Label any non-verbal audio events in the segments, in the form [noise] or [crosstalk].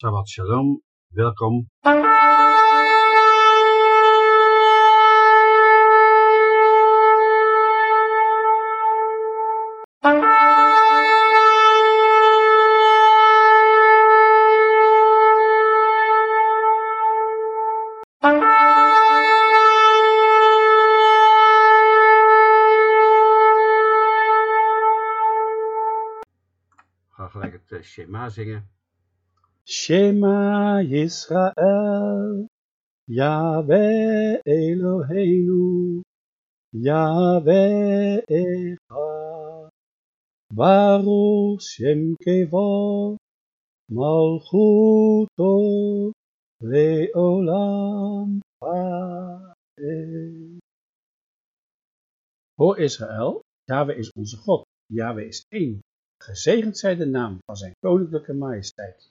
Shabbat shalom, welkom. We gaan gelijk het eh, Shema zingen. Shema Yisrael, Yahweh Eloheinu, Yahweh Echad, Baruch Shem Kevo, Malchuto, Leolam. Hoor Israël, Yahweh is onze God, Yahweh is één. Gezegend zij de naam van zijn koninklijke majesteit,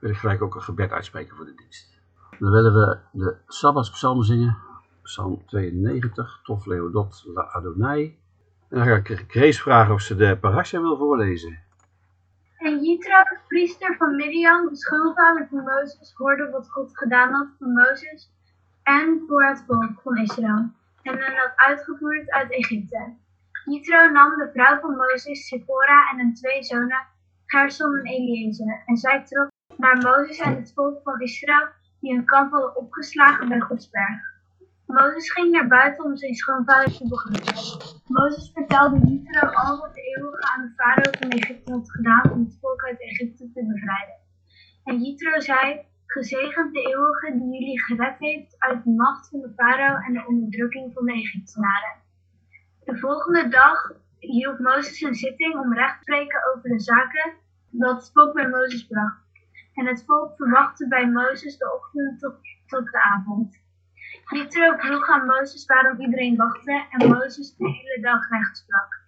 Wil ik gelijk ook een gebed uitspreken voor de dienst. Dan willen we de Sabbatspsalm zingen. Psalm 92, Tof Leodot La Adonai. En dan ga ik Grace vragen of ze de parasha wil voorlezen. En Jitro, priester van Midian, de schoonvader van Mozes, hoorde wat God gedaan had voor Mozes en voor het volk van Israël, en hen had uitgevoerd uit Egypte. Jitro nam de vrouw van Mozes, Sephora, en hun twee zonen, Gersom en Eliezer, en zij trok naar Mozes en het volk van Israël, die hun kamp hadden opgeslagen bij Godsberg. Mozes ging naar buiten om zijn schoonvader te begroeten. Mozes vertelde Jethro al wat de eeuwige aan de farao van Egypte had gedaan om het volk uit Egypte te bevrijden. En Jethro zei, gezegend de eeuwige die jullie gered heeft uit de macht van de farao en de onderdrukking van de Egyptenaren. De volgende dag hield Mozes een zitting om recht te spreken over de zaken dat het volk bij Mozes bracht. En het volk verwachtte bij Mozes de ochtend tot, tot de avond. Jethro vroeg aan Mozes waarom iedereen wachtte en Mozes de hele dag recht sprak.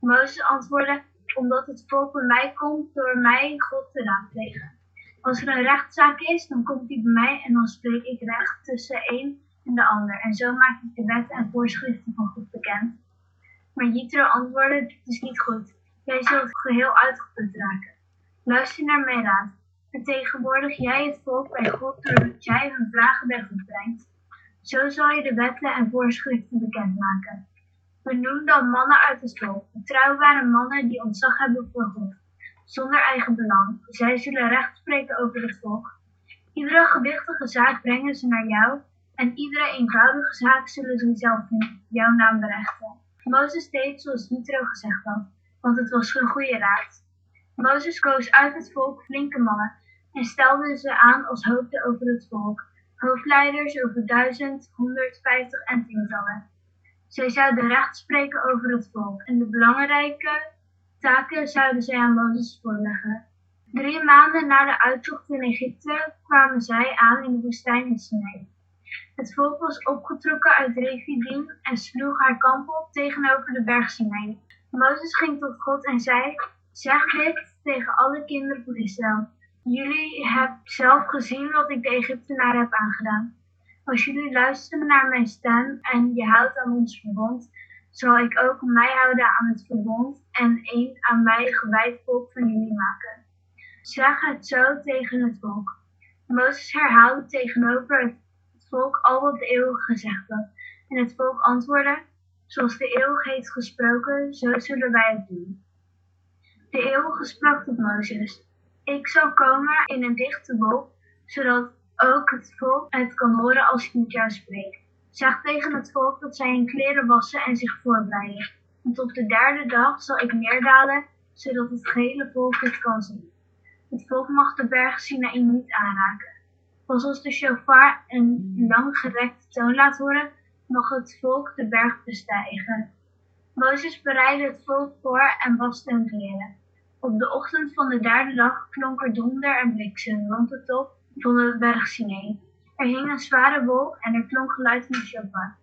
Mozes antwoordde, omdat het volk bij mij komt door mij God te raadplegen. Als er een rechtszaak is, dan komt die bij mij en dan spreek ik recht tussen een en de ander. En zo maak ik de wetten en voorschriften van God bekend. Maar Jethro antwoordde, dit is niet goed. Jij zult geheel uitgeput raken. Luister naar mijn raad. Vertegenwoordig jij het volk bij God doordat jij hun vragen bij God brengt. Zo zal je de wetten en voorschriften bekendmaken. Benoem dan mannen uit het volk, betrouwbare mannen die ontzag hebben voor God, zonder eigen belang. Zij zullen recht spreken over het volk. Iedere gewichtige zaak brengen ze naar jou, en iedere eenvoudige zaak zullen ze zelf in jouw naam berechten. Mozes deed zoals Jethro gezegd had, want het was een goede raad. Mozes koos uit het volk flinke mannen en stelde ze aan als hoofden over het volk hoofdleiders over duizend, honderdvijftig en tientallen. Zij zouden recht spreken over het volk en de belangrijke taken zouden zij aan Mozes voorleggen. Drie maanden na de uittocht in Egypte kwamen zij aan in de woestijn in Sinai. Het volk was opgetrokken uit Refidim en sloeg haar kamp op tegenover de berg Sinai. Mozes ging tot God en zei, zeg dit tegen alle kinderen van Israël. Jullie hebben zelf gezien wat ik de Egyptenaren heb aangedaan. Als jullie luisteren naar mijn stem en je houdt aan ons verbond, zal ik ook mij houden aan het verbond en een aan mij gewijd volk van jullie maken. Zeg het zo tegen het volk. Mozes herhaalde tegenover het volk al wat de eeuwige gezegd had. En het volk antwoordde, zoals de eeuwige heeft gesproken, zo zullen wij het doen. De eeuwige sprak tot Mozes. Ik zal komen in een dichte wolk, zodat ook het volk het kan horen als ik met jou spreek. Zeg tegen het volk dat zij hun kleren wassen en zich voorbereiden. Want op de derde dag zal ik neerdalen, zodat het gehele volk het kan zien. Het volk mag de berg Sinaï niet aanraken. Pas als de shofar een langgerekte toon laat horen, mag het volk de berg bestijgen. Mozes bereidde het volk voor en waste hun kleren. Op de ochtend van de derde dag klonk er donder en bliksem rond de top van de berg Sinai. Er hing een zware wolk en er klonk geluid van de.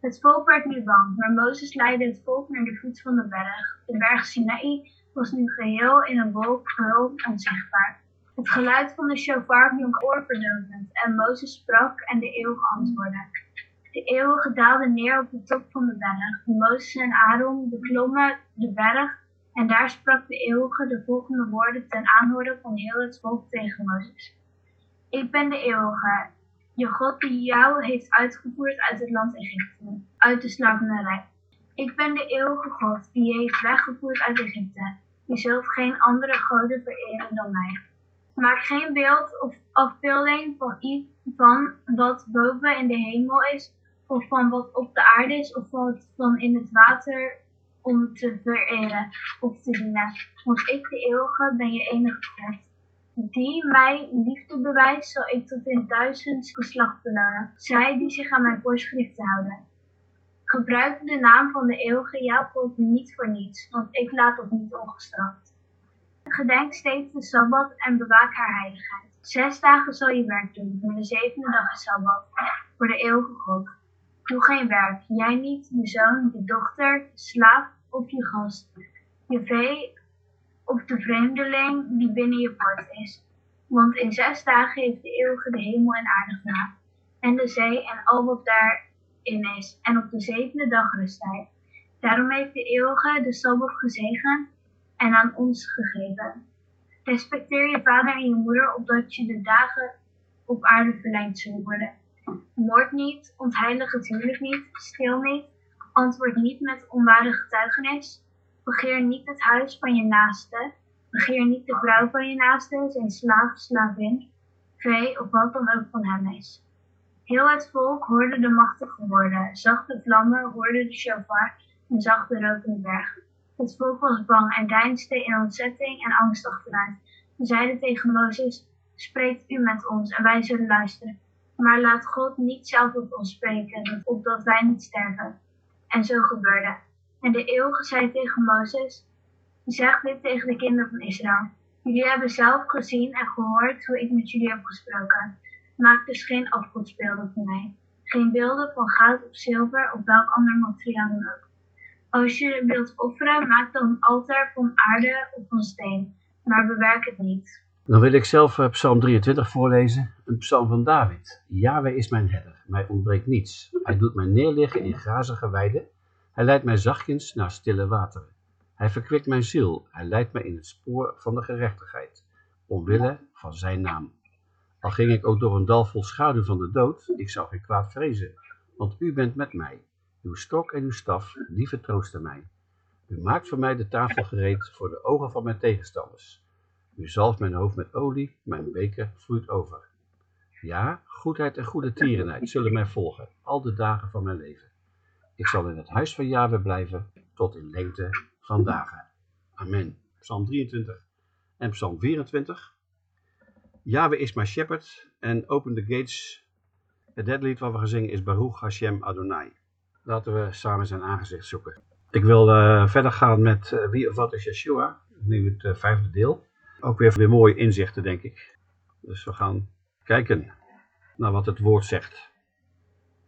Het volk werd nu bang, maar Mozes leidde het volk naar de voet van de berg. De berg Sinai was nu geheel in een wolk gehuld onzichtbaar. Het geluid van de shofar klonk oorverdovend en Mozes sprak en de eeuwige antwoordde. De eeuwige daalde neer op de top van de berg. Mozes en Aaron beklommen de berg en daar sprak de eeuwige de volgende woorden ten aanhoren van heel het volk tegen Mozes. Ik ben de eeuwige, je God die jou heeft uitgevoerd uit het land Egypte, uit de slavernij. Ik ben de eeuwige God die je heeft weggevoerd uit Egypte. Je zult geen andere goden vereren dan mij. Maak geen beeld of afbeelding van iets van wat boven in de hemel is, of van wat op de aarde is, of wat van in het water om te vereren of te dienen. Want ik, de eeuwige, ben je enige God. Die mij liefde bewijst, zal ik tot in duizend geslacht belonen. Zij die zich aan mijn voorschriften houden. Gebruik de naam van de eeuwige Jacob niet voor niets, want ik laat het niet ongestraft. Gedenk steeds de Sabbat en bewaak haar heiligheid. Zes dagen zal je werk doen, maar de zevende dag is Sabbat, voor de eeuwige God. Doe geen werk, jij niet, je zoon, je dochter, je slaaf of je gast, je vee of de vreemdeling die binnen je poort is. Want in zes dagen heeft de eeuwige de hemel en aarde gemaakt, en de zee en al wat daarin is, en op de zevende dag rust hij. Daarom heeft de eeuwige de Sabbat gezegend en aan ons gegeven. Respecteer je vader en je moeder, opdat je de dagen op aarde verlengd zullen worden. Moord niet, ontheilig het huwelijk niet, stil niet, antwoord niet met onware getuigenis, begeer niet het huis van je naaste, begeer niet de vrouw van je naaste, zijn slaaf, slavin, vee of wat dan ook van hem is. Heel het volk hoorde de machtige woorden, zag de vlammen, hoorde de shofar en zag de rook in de berg. Het volk was bang en deinsde in ontzetting en angst achteruit. Ze zeiden tegen Mozes, spreekt u met ons en wij zullen luisteren. Maar laat God niet zelf tot ons spreken, opdat wij niet sterven. En zo gebeurde. En de eeuwige zei tegen Mozes, zeg dit tegen de kinderen van Israël. Jullie hebben zelf gezien en gehoord hoe ik met jullie heb gesproken. Maak dus geen afgodsbeelden van mij. Geen beelden van goud of zilver of welk ander materiaal dan ook. Als je wilt offeren, maak dan een altaar van aarde of van steen, maar bewerk het niet. Dan wil ik zelf uh, Psalm 23 voorlezen, een psalm van David. Yahweh is mijn herder, mij ontbreekt niets. Hij doet mij neerliggen in grazige weiden. Hij leidt mij zachtjes naar stille wateren. Hij verkwikt mijn ziel, hij leidt mij in het spoor van de gerechtigheid, omwille van zijn naam. Al ging ik ook door een dal vol schaduw van de dood, ik zou geen kwaad vrezen, want u bent met mij. Uw stok en uw staf, die vertroosten mij. U maakt voor mij de tafel gereed voor de ogen van mijn tegenstanders. U zalft mijn hoofd met olie, mijn beker vloeit over. Ja, goedheid en goede tierenheid [laughs] zullen mij volgen, al de dagen van mijn leven. Ik zal in het huis van Yahweh blijven, tot in lengte van dagen. Amen. Psalm 23 en Psalm 24. Yahweh is mijn shepherd en open the gates. Het derde lied wat we gaan zingen is Baruch Hashem Adonai. Laten we samen zijn aangezicht zoeken. Ik wil uh, verder gaan met uh, wie of wat is Yeshua. Nu het uh, vijfde deel. Ook weer, weer mooie inzichten, denk ik. Dus we gaan kijken naar wat het woord zegt.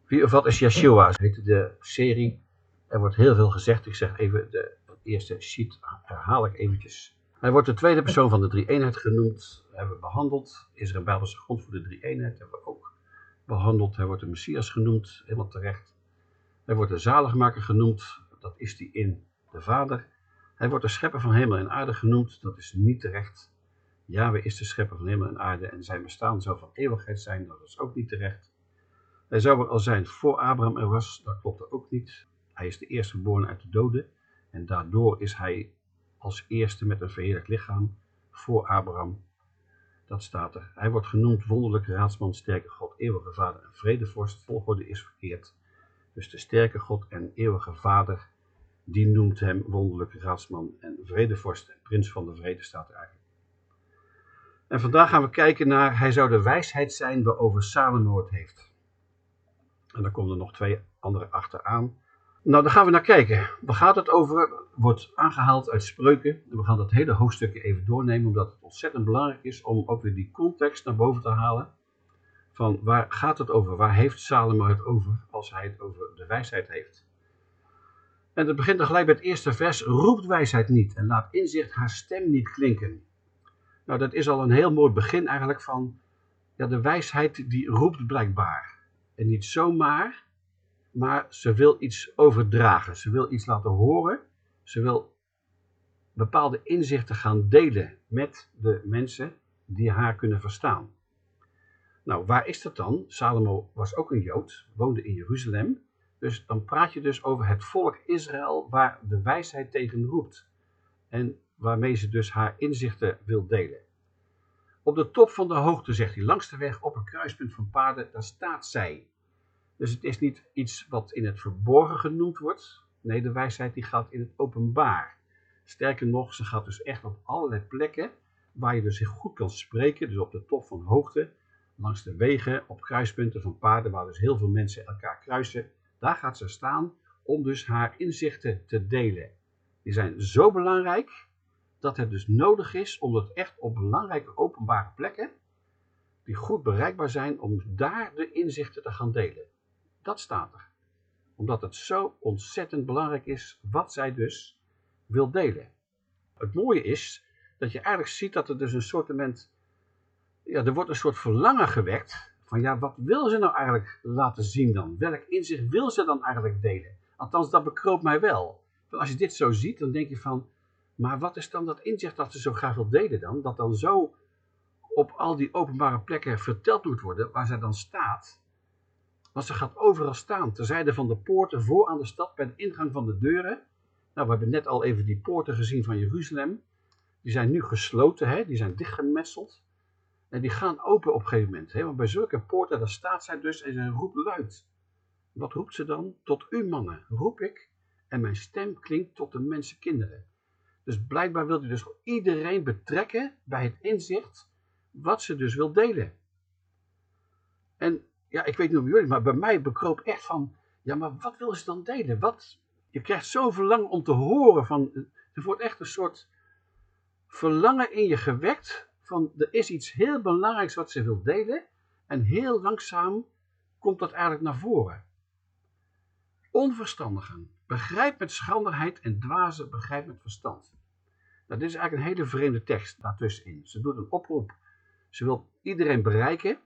Wie of wat is Yeshua? Heet de serie. Er wordt heel veel gezegd. Ik zeg even de eerste sheet herhaal ik eventjes. Hij wordt de tweede persoon van de drie eenheid genoemd. Hebben we behandeld. Is er een Bijbelse grond voor de drie eenheid? Hebben we ook behandeld. Hij wordt de Messias genoemd. Helemaal terecht. Hij wordt de zaligmaker genoemd, dat is die in de Vader. Hij wordt de schepper van hemel en aarde genoemd, dat is niet terecht. Yahweh is de schepper van hemel en aarde en zijn bestaan zou van eeuwigheid zijn, dat is ook niet terecht. Hij zou er al zijn voor Abraham er was, dat klopte ook niet. Hij is de eerstgeboren uit de doden en daardoor is hij als eerste met een verheerlijk lichaam voor Abraham. Dat staat er. Hij wordt genoemd wonderlijke raadsman, sterke God, eeuwige vader en vredevorst. Volgorde is verkeerd. Dus de sterke God en eeuwige vader, die noemt hem wonderlijke raadsman en vredevorst. En prins van de vrede staat er eigenlijk. En vandaag gaan we kijken naar, hij zou de wijsheid zijn waarover Salomo het heeft. En dan komen er nog twee andere achteraan. Nou, daar gaan we naar kijken. Waar gaat het over? Wordt aangehaald uit spreuken. En we gaan dat hele hoofdstukje even doornemen, omdat het ontzettend belangrijk is om ook weer die context naar boven te halen. Van waar gaat het over? Waar heeft Salomo het over als hij het over de wijsheid heeft? En het begint dan gelijk bij het eerste vers. Roept wijsheid niet en laat inzicht haar stem niet klinken. Nou, dat is al een heel mooi begin eigenlijk van ja, de wijsheid die roept blijkbaar. En niet zomaar, maar ze wil iets overdragen. Ze wil iets laten horen. Ze wil bepaalde inzichten gaan delen met de mensen die haar kunnen verstaan. Nou, waar is dat dan? Salomo was ook een Jood, woonde in Jeruzalem. Dus dan praat je dus over het volk Israël waar de wijsheid tegen roept. En waarmee ze dus haar inzichten wil delen. Op de top van de hoogte, zegt hij, langs de weg op een kruispunt van paarden, daar staat zij. Dus het is niet iets wat in het verborgen genoemd wordt. Nee, de wijsheid die gaat in het openbaar. Sterker nog, ze gaat dus echt op allerlei plekken waar je dus goed kan spreken. Dus op de top van hoogte, langs de wegen, op kruispunten van paarden waar dus heel veel mensen elkaar kruisen. Daar gaat ze staan om dus haar inzichten te delen. Die zijn zo belangrijk dat het dus nodig is om het echt op belangrijke openbare plekken, die goed bereikbaar zijn, om daar de inzichten te gaan delen. Dat staat er. Omdat het zo ontzettend belangrijk is wat zij dus wil delen. Het mooie is dat je eigenlijk ziet dat er dus een soort ja, er wordt een soort verlangen gewekt van ja, wat wil ze nou eigenlijk laten zien dan? Welk inzicht wil ze dan eigenlijk delen? Althans, dat bekroopt mij wel. Want als je dit zo ziet, dan denk je van, maar wat is dan dat inzicht dat ze zo graag wil delen dan? Dat dan zo op al die openbare plekken verteld moet worden, waar zij dan staat. Want ze gaat overal staan, terzijde van de poorten, voor aan de stad, bij de ingang van de deuren. Nou, we hebben net al even die poorten gezien van Jeruzalem. Die zijn nu gesloten, hè? die zijn dichtgemetseld. En die gaan open op een gegeven moment. Hè? Want bij zulke poorten, daar staat zij dus en ze roept luid. Wat roept ze dan? Tot u mannen roep ik en mijn stem klinkt tot de mensenkinderen. Dus blijkbaar wil hij dus iedereen betrekken bij het inzicht wat ze dus wil delen. En ja, ik weet niet hoe jullie, maar bij mij bekroop echt van, ja, maar wat wil ze dan delen? Wat, je krijgt zo'n verlangen om te horen van, er wordt echt een soort verlangen in je gewekt van, er is iets heel belangrijks wat ze wil delen en heel langzaam komt dat eigenlijk naar voren. Onverstandigen, begrijp met schranderheid en dwazen, begrijp met verstand. Dit is eigenlijk een hele vreemde tekst daartussenin. Ze doet een oproep. Ze wil iedereen bereiken.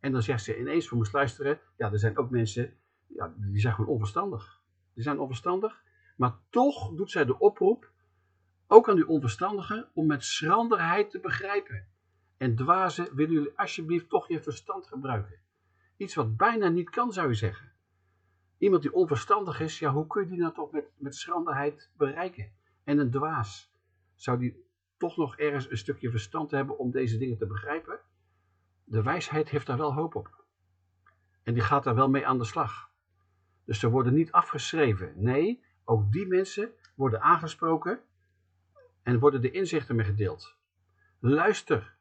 En dan zegt ze ineens voor me luisteren. Ja, er zijn ook mensen ja, die zijn gewoon onverstandig. Die zijn onverstandig. Maar toch doet zij de oproep. Ook aan die onverstandigen. Om met schranderheid te begrijpen. En dwazen willen jullie alsjeblieft toch je verstand gebruiken. Iets wat bijna niet kan zou je zeggen. Iemand die onverstandig is. Ja, hoe kun je die nou toch met, met schranderheid bereiken? En een dwaas zou die toch nog ergens een stukje verstand hebben om deze dingen te begrijpen? De wijsheid heeft daar wel hoop op. En die gaat daar wel mee aan de slag. Dus ze worden niet afgeschreven. Nee, ook die mensen worden aangesproken en worden de inzichten mee gedeeld. Luister,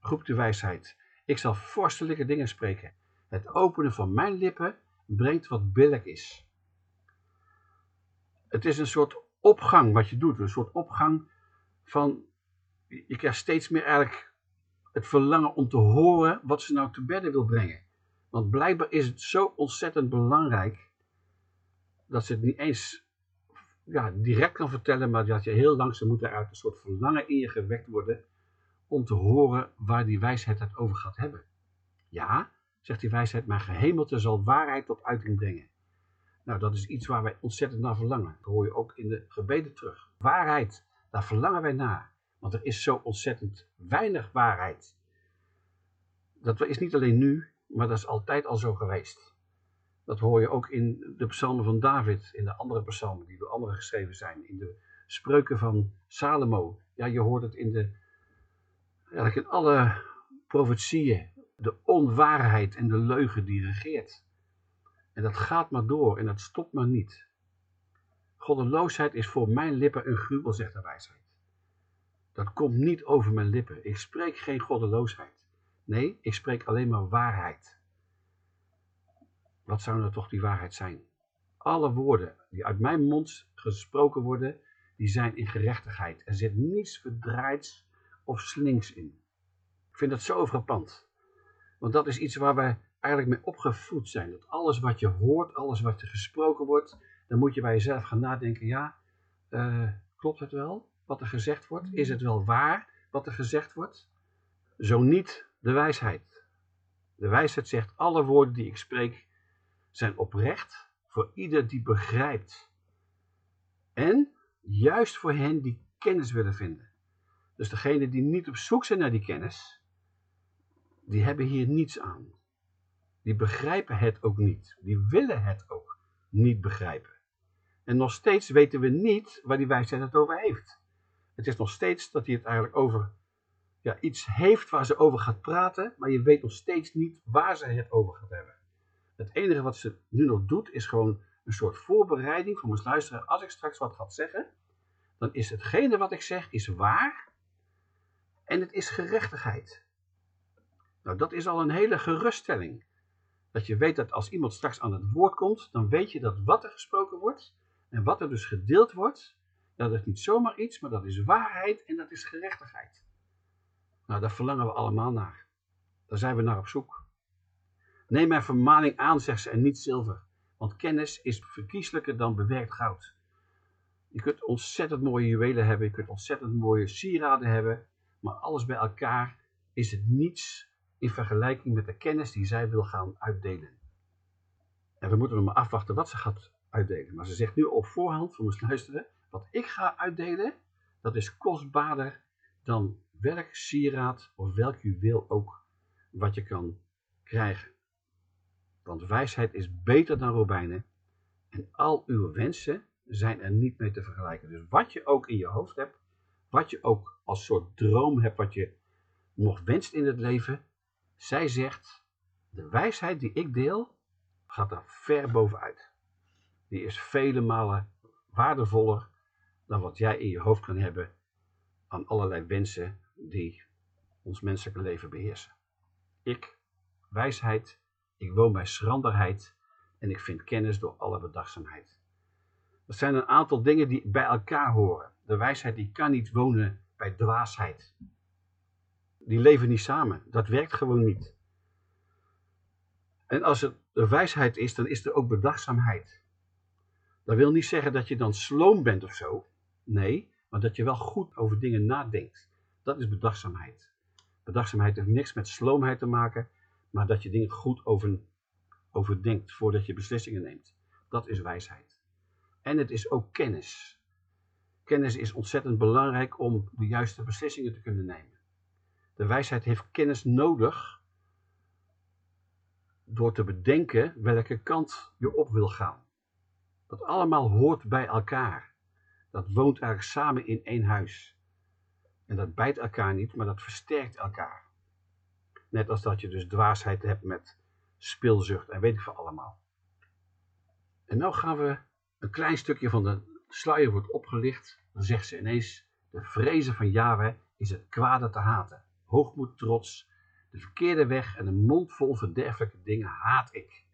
roept de wijsheid. Ik zal vorstelijke dingen spreken. Het openen van mijn lippen brengt wat billig is. Het is een soort opgang wat je doet, een soort opgang van, je krijgt steeds meer eigenlijk het verlangen om te horen wat ze nou te bedden wil brengen. Want blijkbaar is het zo ontzettend belangrijk dat ze het niet eens ja, direct kan vertellen, maar dat je heel langzaam moet eruit een soort verlangen in je gewekt worden om te horen waar die wijsheid het over gaat hebben. Ja, zegt die wijsheid, maar gehemelte zal waarheid tot uiting brengen. Nou, dat is iets waar wij ontzettend naar verlangen. Dat hoor je ook in de gebeden terug. Waarheid, daar verlangen wij naar. Want er is zo ontzettend weinig waarheid. Dat is niet alleen nu, maar dat is altijd al zo geweest. Dat hoor je ook in de psalmen van David, in de andere psalmen die door anderen geschreven zijn, in de spreuken van Salomo. Ja, je hoort het in de, eigenlijk in alle profetieën, de onwaarheid en de leugen die regeert. En dat gaat maar door en dat stopt maar niet. Goddeloosheid is voor mijn lippen een gruwel, zegt de wijsheid. Dat komt niet over mijn lippen. Ik spreek geen goddeloosheid. Nee, ik spreek alleen maar waarheid. Wat zou nou toch die waarheid zijn? Alle woorden die uit mijn mond gesproken worden, die zijn in gerechtigheid. Er zit niets verdraaids of slinks in. Ik vind dat zo frappant. Want dat is iets waar wij eigenlijk mee opgevoed zijn. Dat alles wat je hoort, alles wat er gesproken wordt, dan moet je bij jezelf gaan nadenken, ja, uh, klopt het wel wat er gezegd wordt? Is het wel waar wat er gezegd wordt? Zo niet de wijsheid. De wijsheid zegt, alle woorden die ik spreek zijn oprecht voor ieder die begrijpt. En juist voor hen die kennis willen vinden. Dus degene die niet op zoek zijn naar die kennis, die hebben hier niets aan. Die begrijpen het ook niet. Die willen het ook niet begrijpen. En nog steeds weten we niet waar die wijsheid het over heeft. Het is nog steeds dat hij het eigenlijk over ja, iets heeft waar ze over gaat praten, maar je weet nog steeds niet waar ze het over gaat hebben. Het enige wat ze nu nog doet, is gewoon een soort voorbereiding voor ons luisteren. Als ik straks wat ga zeggen, dan is hetgene wat ik zeg, is waar en het is gerechtigheid. Nou, dat is al een hele geruststelling. Dat je weet dat als iemand straks aan het woord komt, dan weet je dat wat er gesproken wordt en wat er dus gedeeld wordt, dat is niet zomaar iets, maar dat is waarheid en dat is gerechtigheid. Nou, daar verlangen we allemaal naar. Daar zijn we naar op zoek. Neem mijn vermaning aan, zegt ze, en niet zilver. Want kennis is verkieslijker dan bewerkt goud. Je kunt ontzettend mooie juwelen hebben, je kunt ontzettend mooie sieraden hebben, maar alles bij elkaar is het niets in vergelijking met de kennis die zij wil gaan uitdelen. En we moeten nog maar afwachten wat ze gaat uitdelen. Maar ze zegt nu op voorhand, we moeten luisteren, wat ik ga uitdelen, dat is kostbaarder dan welk sieraad of welk juweel ook wat je kan krijgen. Want wijsheid is beter dan robijnen en al uw wensen zijn er niet mee te vergelijken. Dus wat je ook in je hoofd hebt, wat je ook als soort droom hebt, wat je nog wenst in het leven, zij zegt, de wijsheid die ik deel, gaat daar ver bovenuit. Die is vele malen waardevoller dan wat jij in je hoofd kan hebben aan allerlei wensen die ons menselijke leven beheersen. Ik, wijsheid, ik woon bij schranderheid en ik vind kennis door alle bedachtzaamheid. Dat zijn een aantal dingen die bij elkaar horen. De wijsheid die kan niet wonen bij dwaasheid. Die leven niet samen. Dat werkt gewoon niet. En als de wijsheid is, dan is er ook bedachtzaamheid. Dat wil niet zeggen dat je dan sloom bent of zo. Nee, maar dat je wel goed over dingen nadenkt. Dat is bedachtzaamheid. Bedachtzaamheid heeft niks met sloomheid te maken, maar dat je dingen goed over, overdenkt voordat je beslissingen neemt. Dat is wijsheid. En het is ook kennis. Kennis is ontzettend belangrijk om de juiste beslissingen te kunnen nemen. De wijsheid heeft kennis nodig door te bedenken welke kant je op wil gaan. Dat allemaal hoort bij elkaar dat woont eigenlijk samen in één huis. En dat bijt elkaar niet, maar dat versterkt elkaar. Net als dat je dus dwaasheid hebt met speelzucht en weet ik veel allemaal. En nu gaan we een klein stukje van de sluier wordt opgelicht. Dan zegt ze ineens, de vrezen van Yahweh is het kwade te haten. Hoogmoed, trots, de verkeerde weg en een mond vol verderfelijke dingen haat ik.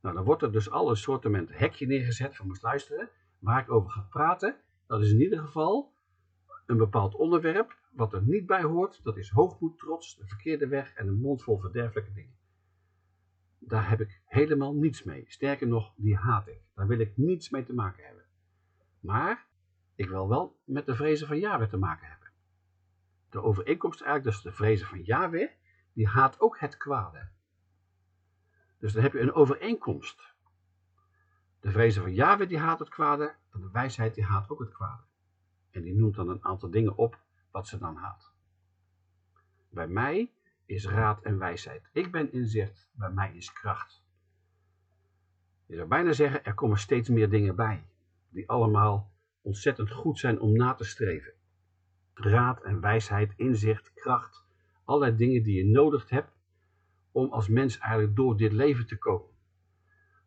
Nou, dan wordt er dus al een soortement hekje neergezet van moest luisteren waar ik over ga praten, dat is in ieder geval een bepaald onderwerp. Wat er niet bij hoort, dat is hoogmoed, trots, de verkeerde weg en een mond vol verderfelijke dingen. Daar heb ik helemaal niets mee. Sterker nog, die haat ik. Daar wil ik niets mee te maken hebben. Maar ik wil wel met de vrezen van Yahweh te maken hebben. De overeenkomst eigenlijk, dus de vrezen van Yahweh, die haat ook het kwade. Dus dan heb je een overeenkomst. De vrezen van Yahweh die haat het kwade, en de wijsheid die haat ook het kwade. En die noemt dan een aantal dingen op wat ze dan haat. Bij mij is raad en wijsheid. Ik ben inzicht, bij mij is kracht. Je zou bijna zeggen, er komen steeds meer dingen bij, die allemaal ontzettend goed zijn om na te streven. Raad en wijsheid, inzicht, kracht, Allerlei dingen die je nodig hebt om als mens eigenlijk door dit leven te komen.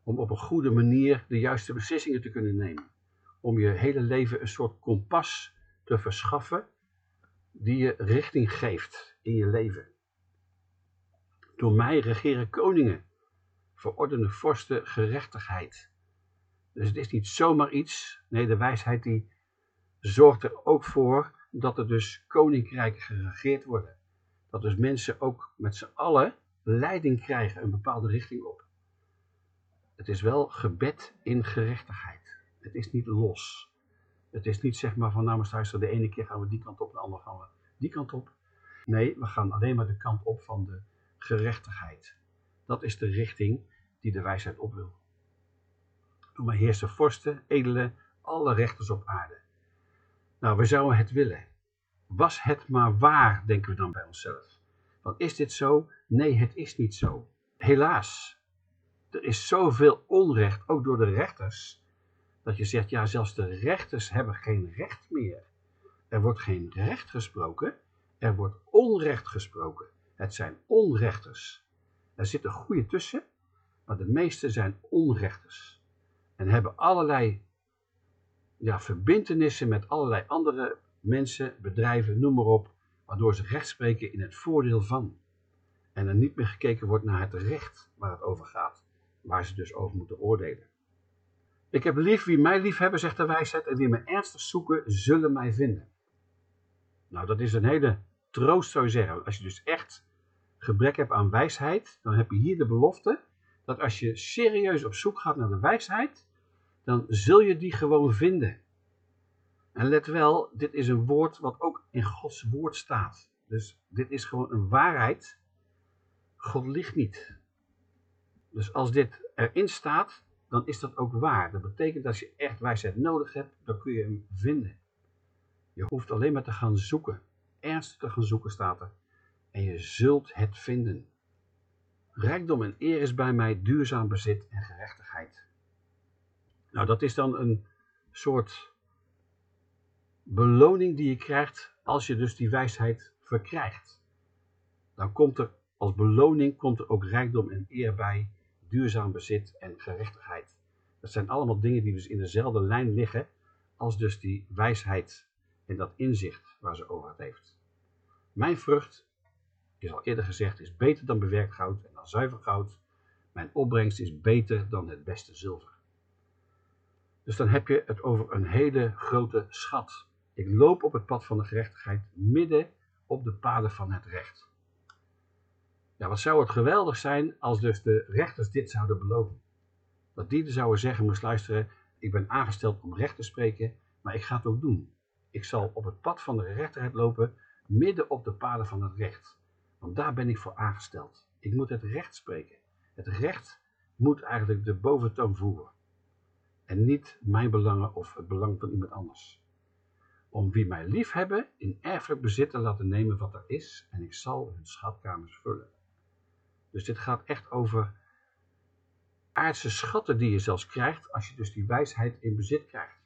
Om op een goede manier de juiste beslissingen te kunnen nemen. Om je hele leven een soort kompas te verschaffen die je richting geeft in je leven. Door mij regeren koningen, verordenen vorsten gerechtigheid. Dus het is niet zomaar iets. Nee, de wijsheid die zorgt er ook voor dat er dus koninkrijken geregeerd worden. Dat dus mensen ook met z'n allen leiding krijgen een bepaalde richting op. Het is wel gebed in gerechtigheid. Het is niet los. Het is niet zeg maar van nou maar de ene keer gaan we die kant op, de andere gaan we die kant op. Nee, we gaan alleen maar de kant op van de gerechtigheid. Dat is de richting die de wijsheid op wil. Doe maar heersen vorsten, edelen, alle rechters op aarde. Nou, we zouden het willen. Was het maar waar, denken we dan bij onszelf. Want is dit zo? Nee, het is niet zo. Helaas, er is zoveel onrecht, ook door de rechters, dat je zegt, ja, zelfs de rechters hebben geen recht meer. Er wordt geen recht gesproken, er wordt onrecht gesproken. Het zijn onrechters. Er zitten goede tussen, maar de meeste zijn onrechters. En hebben allerlei ja, verbindenissen met allerlei andere mensen, bedrijven, noem maar op, waardoor ze recht spreken in het voordeel van. En er niet meer gekeken wordt naar het recht waar het over gaat, waar ze dus over moeten oordelen. Ik heb lief wie mij lief hebben, zegt de wijsheid, en wie me ernstig zoeken, zullen mij vinden. Nou, dat is een hele troost, zou je zeggen. Als je dus echt gebrek hebt aan wijsheid, dan heb je hier de belofte dat als je serieus op zoek gaat naar de wijsheid, dan zul je die gewoon vinden. En let wel, dit is een woord wat ook in Gods woord staat. Dus dit is gewoon een waarheid. God ligt niet. Dus als dit erin staat, dan is dat ook waar. Dat betekent dat als je echt wijsheid nodig hebt, dan kun je hem vinden. Je hoeft alleen maar te gaan zoeken. Ernstig te gaan zoeken staat er. En je zult het vinden. Rijkdom en eer is bij mij duurzaam bezit en gerechtigheid. Nou, dat is dan een soort beloning die je krijgt als je dus die wijsheid verkrijgt. Dan komt er als beloning komt er ook rijkdom en eer bij, duurzaam bezit en gerechtigheid. Dat zijn allemaal dingen die dus in dezelfde lijn liggen als dus die wijsheid en dat inzicht waar ze over het heeft. Mijn vrucht, is al eerder gezegd, is beter dan bewerkt goud en dan zuiver goud. Mijn opbrengst is beter dan het beste zilver. Dus dan heb je het over een hele grote schat. Ik loop op het pad van de gerechtigheid, midden op de paden van het recht. Ja, wat zou het geweldig zijn als dus de rechters dit zouden beloven. Dat die zouden zeggen, moest luisteren, ik ben aangesteld om recht te spreken, maar ik ga het ook doen. Ik zal op het pad van de gerechtigheid lopen, midden op de paden van het recht. Want daar ben ik voor aangesteld. Ik moet het recht spreken. Het recht moet eigenlijk de boventoon voeren. En niet mijn belangen of het belang van iemand anders om wie mij lief hebben in erfelijk bezit te laten nemen wat er is, en ik zal hun schatkamers vullen. Dus dit gaat echt over aardse schatten die je zelfs krijgt als je dus die wijsheid in bezit krijgt.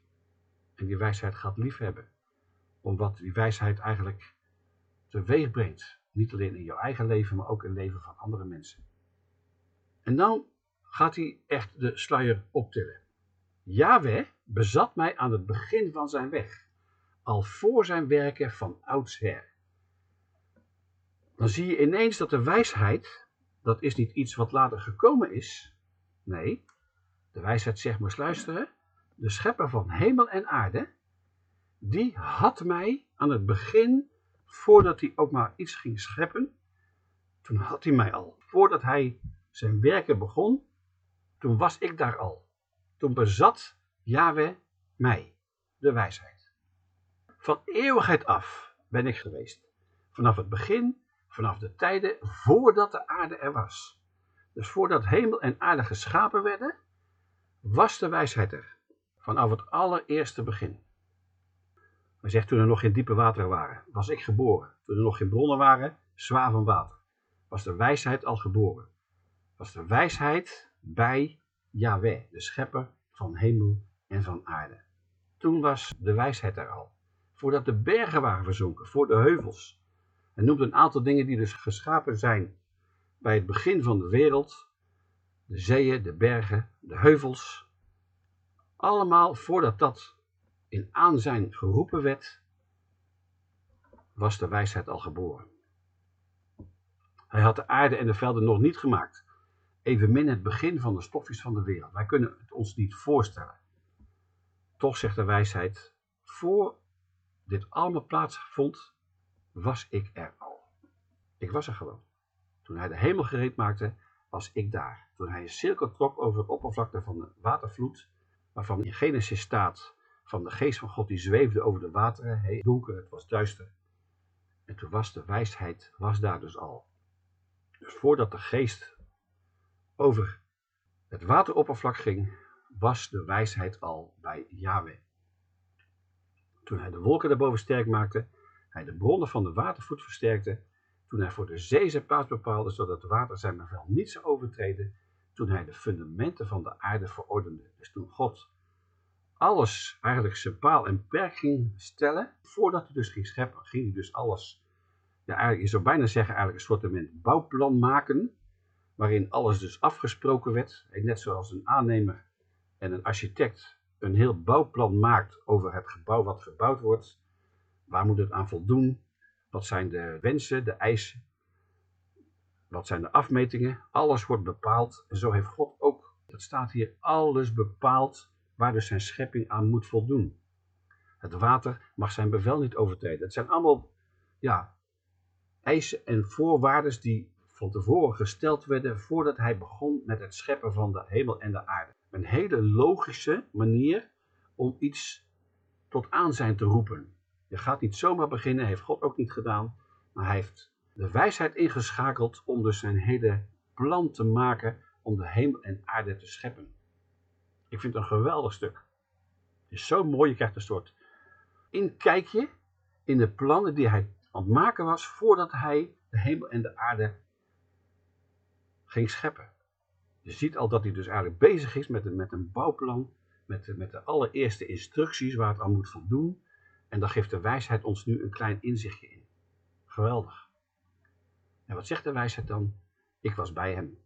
En die wijsheid gaat liefhebben. Om wat die wijsheid eigenlijk teweeg brengt. Niet alleen in jouw eigen leven, maar ook in het leven van andere mensen. En dan gaat hij echt de sluier optillen. Yahweh bezat mij aan het begin van zijn weg al voor zijn werken van oudsher. Dan zie je ineens dat de wijsheid, dat is niet iets wat later gekomen is. Nee, de wijsheid zegt maar luisteren, de schepper van hemel en aarde, die had mij aan het begin, voordat hij ook maar iets ging scheppen, toen had hij mij al. Voordat hij zijn werken begon, toen was ik daar al. Toen bezat Yahweh mij, de wijsheid. Van eeuwigheid af ben ik geweest. Vanaf het begin, vanaf de tijden voordat de aarde er was. Dus voordat hemel en aarde geschapen werden, was de wijsheid er. Vanaf het allereerste begin. Hij zegt toen er nog geen diepe wateren waren, was ik geboren. Toen er nog geen bronnen waren, zwaar van water. Was de wijsheid al geboren. Was de wijsheid bij Yahweh, de schepper van hemel en van aarde. Toen was de wijsheid er al voordat de bergen waren verzonken, voor de heuvels. Hij noemt een aantal dingen die dus geschapen zijn bij het begin van de wereld. De zeeën, de bergen, de heuvels. Allemaal voordat dat in aanzijn geroepen werd, was de wijsheid al geboren. Hij had de aarde en de velden nog niet gemaakt. Evenmin het begin van de stofjes van de wereld. Wij kunnen het ons niet voorstellen. Toch zegt de wijsheid, voor dit allemaal plaatsvond, was ik er al. Ik was er gewoon. Toen hij de hemel gereed maakte, was ik daar. Toen hij een cirkel trok over het oppervlakte van de watervloed, waarvan in Genesis staat van de geest van God die zweefde over de wateren, donker, het was duister. En toen was de wijsheid, was daar dus al. Dus voordat de geest over het wateroppervlak ging, was de wijsheid al bij Yahweh. Toen hij de wolken daarboven sterk maakte, hij de bronnen van de watervoet versterkte, toen hij voor de zee zijn plaats bepaalde, zodat het water zijn bevel niet zou overtreden, toen hij de fundamenten van de aarde verordende. Dus toen God alles eigenlijk zijn paal en perk ging stellen, voordat hij dus ging scheppen, ging hij dus alles, ja, eigenlijk, je zou bijna zeggen, eigenlijk een soort bouwplan maken, waarin alles dus afgesproken werd. Net zoals een aannemer en een architect een heel bouwplan maakt over het gebouw wat gebouwd wordt. Waar moet het aan voldoen? Wat zijn de wensen, de eisen? Wat zijn de afmetingen? Alles wordt bepaald. En zo heeft God ook, het staat hier, alles bepaald waar dus zijn schepping aan moet voldoen. Het water mag zijn bevel niet overtreden. Het zijn allemaal ja, eisen en voorwaarden die van tevoren gesteld werden voordat hij begon met het scheppen van de hemel en de aarde. Een hele logische manier om iets tot aanzijn te roepen. Je gaat niet zomaar beginnen, heeft God ook niet gedaan, maar hij heeft de wijsheid ingeschakeld om dus zijn hele plan te maken om de hemel en aarde te scheppen. Ik vind het een geweldig stuk. Het is zo mooi, je krijgt een soort inkijkje in de plannen die hij aan het maken was voordat hij de hemel en de aarde ging scheppen. Je ziet al dat hij dus eigenlijk bezig is met een, met een bouwplan, met de, met de allereerste instructies waar het aan moet voldoen. En daar geeft de wijsheid ons nu een klein inzichtje in. Geweldig. En wat zegt de wijsheid dan? Ik was bij hem.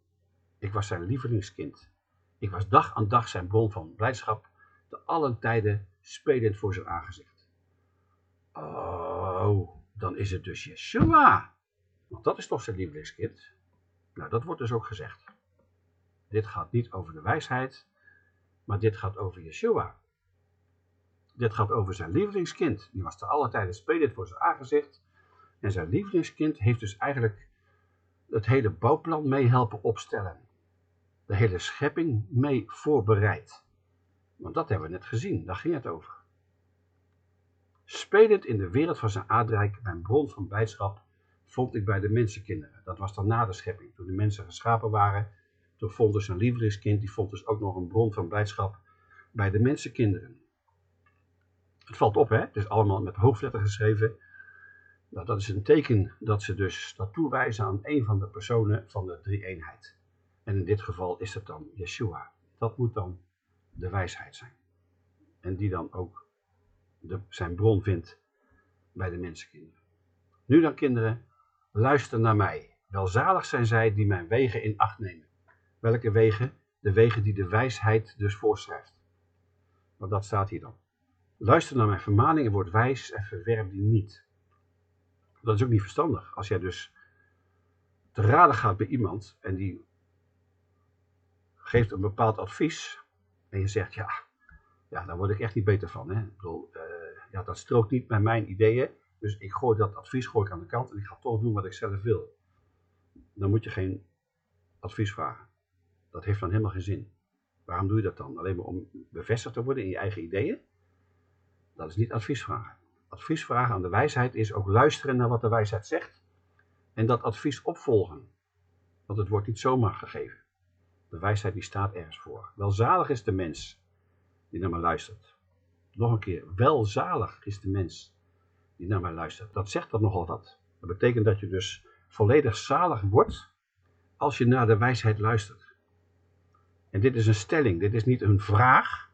Ik was zijn lievelingskind. Ik was dag aan dag zijn bron van blijdschap, te allen tijden spelend voor zijn aangezicht. Oh, dan is het dus Yeshua. Want dat is toch zijn lievelingskind? Nou, dat wordt dus ook gezegd. Dit gaat niet over de wijsheid, maar dit gaat over Yeshua. Dit gaat over zijn lievelingskind. Die was te alle tijden spelend voor zijn aangezicht. En zijn lievelingskind heeft dus eigenlijk het hele bouwplan mee helpen opstellen. De hele schepping mee voorbereid. Want dat hebben we net gezien, daar ging het over. Spelend in de wereld van zijn aardrijk, mijn bron van blijdschap, vond ik bij de mensenkinderen. Dat was dan na de schepping, toen de mensen geschapen waren toen vond dus een lievelingskind, die vond dus ook nog een bron van blijdschap bij de mensenkinderen. Het valt op, hè? het is allemaal met hoofdletter geschreven. Nou, dat is een teken dat ze dus dat toewijzen aan een van de personen van de drie-eenheid. En in dit geval is het dan Yeshua. Dat moet dan de wijsheid zijn. En die dan ook de, zijn bron vindt bij de mensenkinderen. Nu dan kinderen, luister naar mij. Welzalig zijn zij die mijn wegen in acht nemen. Welke wegen? De wegen die de wijsheid dus voorschrijft. Want dat staat hier dan. Luister naar mijn vermaningen, word wijs en verwerp die niet. Dat is ook niet verstandig. Als jij dus te raden gaat bij iemand en die geeft een bepaald advies en je zegt ja, ja daar word ik echt niet beter van. Hè? Ik bedoel, uh, ja, dat strookt niet met mijn ideeën, dus ik gooi dat advies gooi ik aan de kant en ik ga toch doen wat ik zelf wil. Dan moet je geen advies vragen. Dat heeft dan helemaal geen zin. Waarom doe je dat dan? Alleen maar om bevestigd te worden in je eigen ideeën? Dat is niet advies vragen. Advies vragen aan de wijsheid is ook luisteren naar wat de wijsheid zegt en dat advies opvolgen. Want het wordt niet zomaar gegeven. De wijsheid die staat ergens voor. Welzalig is de mens die naar mij luistert. Nog een keer, welzalig is de mens die naar mij luistert. Dat zegt dat nogal wat. Dat betekent dat je dus volledig zalig wordt als je naar de wijsheid luistert. En dit is een stelling, dit is niet een vraag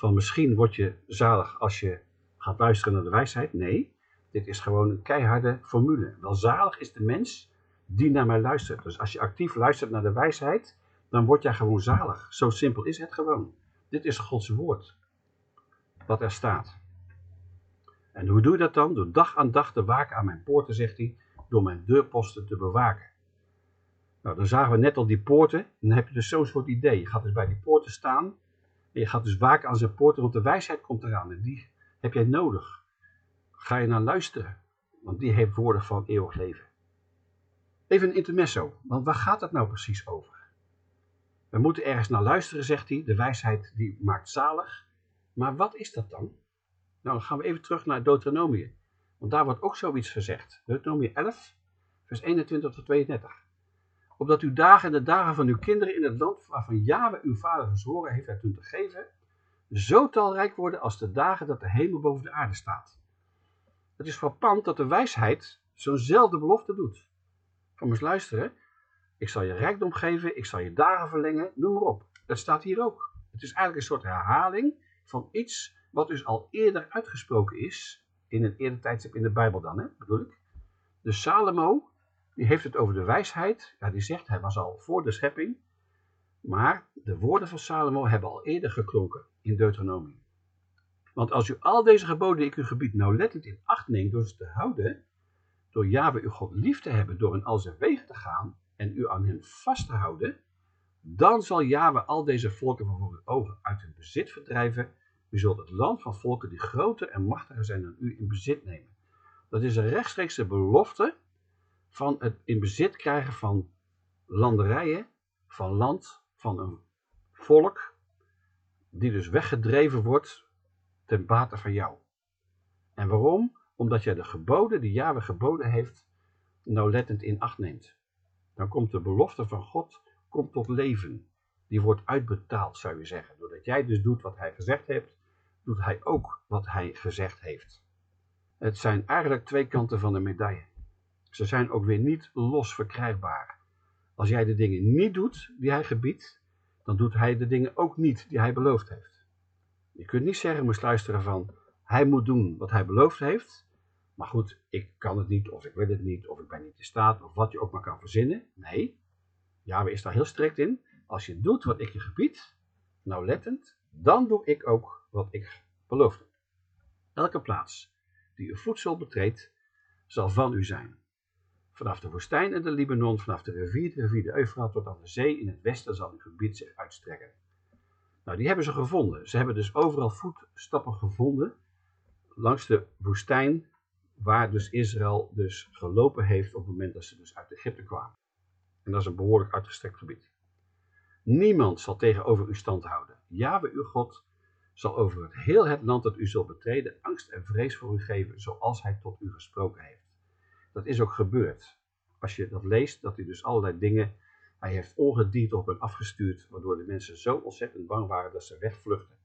van misschien word je zalig als je gaat luisteren naar de wijsheid. Nee, Dit is gewoon een keiharde formule. Welzalig is de mens die naar mij luistert. Dus als je actief luistert naar de wijsheid, dan word jij gewoon zalig. Zo simpel is het gewoon. Dit is Gods woord. Wat er staat. En hoe doe je dat dan? Door dag aan dag te waken aan mijn poorten, zegt hij. Door mijn deurposten te bewaken. Nou, dan zagen we net al die poorten. Dan heb je dus zo'n soort idee. Je gaat dus bij die poorten staan. En je gaat dus waken aan zijn poorten, want de wijsheid komt eraan. En die heb jij nodig. Ga je naar luisteren. Want die heeft woorden van eeuwig leven. Even een intermezzo. Want waar gaat het nou precies over? We moeten ergens naar luisteren, zegt hij. De wijsheid die maakt zalig. Maar wat is dat dan? Nou, dan gaan we even terug naar Deuteronomië. Want daar wordt ook zoiets gezegd. Deuteronomië 11, vers 21 tot 32. Opdat uw dagen en de dagen van uw kinderen in het land waarvan Yahweh uw vader gezworen heeft hun te geven, zo talrijk worden als de dagen dat de hemel boven de aarde staat. Het is frappant dat de wijsheid zo'nzelfde belofte doet. Kom eens luisteren. Ik zal je rijkdom geven, ik zal je dagen verlengen, noem maar op. Dat staat hier ook. Het is eigenlijk een soort herhaling van iets wat dus al eerder uitgesproken is, in een eerder tijdstip in de Bijbel dan, hè, bedoel ik. Dus Salomo, die heeft het over de wijsheid, ja, die zegt, hij was al voor de schepping, maar de woorden van Salomo hebben al eerder geklonken in Deuteronomie. Want als u al deze geboden die ik u gebied nauwlettend in acht neemt door ze te houden, door Yahweh uw God lief te hebben, door in al zijn wegen te gaan en u aan hem vast te houden, dan zal Yahweh al deze volken van voor uw ogen uit hun bezit verdrijven. U zult het land van volken die groter en machtiger zijn dan u in bezit nemen. Dat is een rechtstreekse belofte van het in bezit krijgen van landerijen, van land, van een volk, die dus weggedreven wordt ten bate van jou. En waarom? Omdat jij de geboden die Yahweh geboden heeft, nauwlettend in acht neemt. Dan komt de belofte van God komt tot leven. Die wordt uitbetaald, zou je zeggen. Doordat jij dus doet wat hij gezegd heeft, doet hij ook wat hij gezegd heeft. Het zijn eigenlijk twee kanten van de medaille. Ze zijn ook weer niet los verkrijgbaar. Als jij de dingen niet doet die hij gebiedt, dan doet hij de dingen ook niet die hij beloofd heeft. Je kunt niet zeggen, moest luisteren van, hij moet doen wat hij beloofd heeft, maar goed, ik kan het niet, of ik wil het niet, of ik ben niet in staat, of wat je ook maar kan verzinnen. Nee, Yahweh is daar heel strikt in. Als je doet wat ik je gebied, nauwlettend, dan doe ik ook wat ik beloofde. Elke plaats die uw voedsel betreedt, zal van u zijn. Vanaf de woestijn en de Libanon, vanaf de rivier, de rivier de Eufraat tot aan de zee in het westen zal uw gebied zich uitstrekken. Nou, die hebben ze gevonden. Ze hebben dus overal voetstappen gevonden langs de woestijn waar dus Israël dus gelopen heeft op het moment dat ze dus uit Egypte kwamen. En dat is een behoorlijk uitgestrekt gebied. Niemand zal tegenover u stand houden. Yahweh uw God zal over het heel het land dat u zult betreden angst en vrees voor u geven, zoals hij tot u gesproken heeft. Dat is ook gebeurd. Als je dat leest, dat hij dus allerlei dingen, hij heeft ongedierte op hen afgestuurd, waardoor de mensen zo ontzettend bang waren dat ze wegvluchten.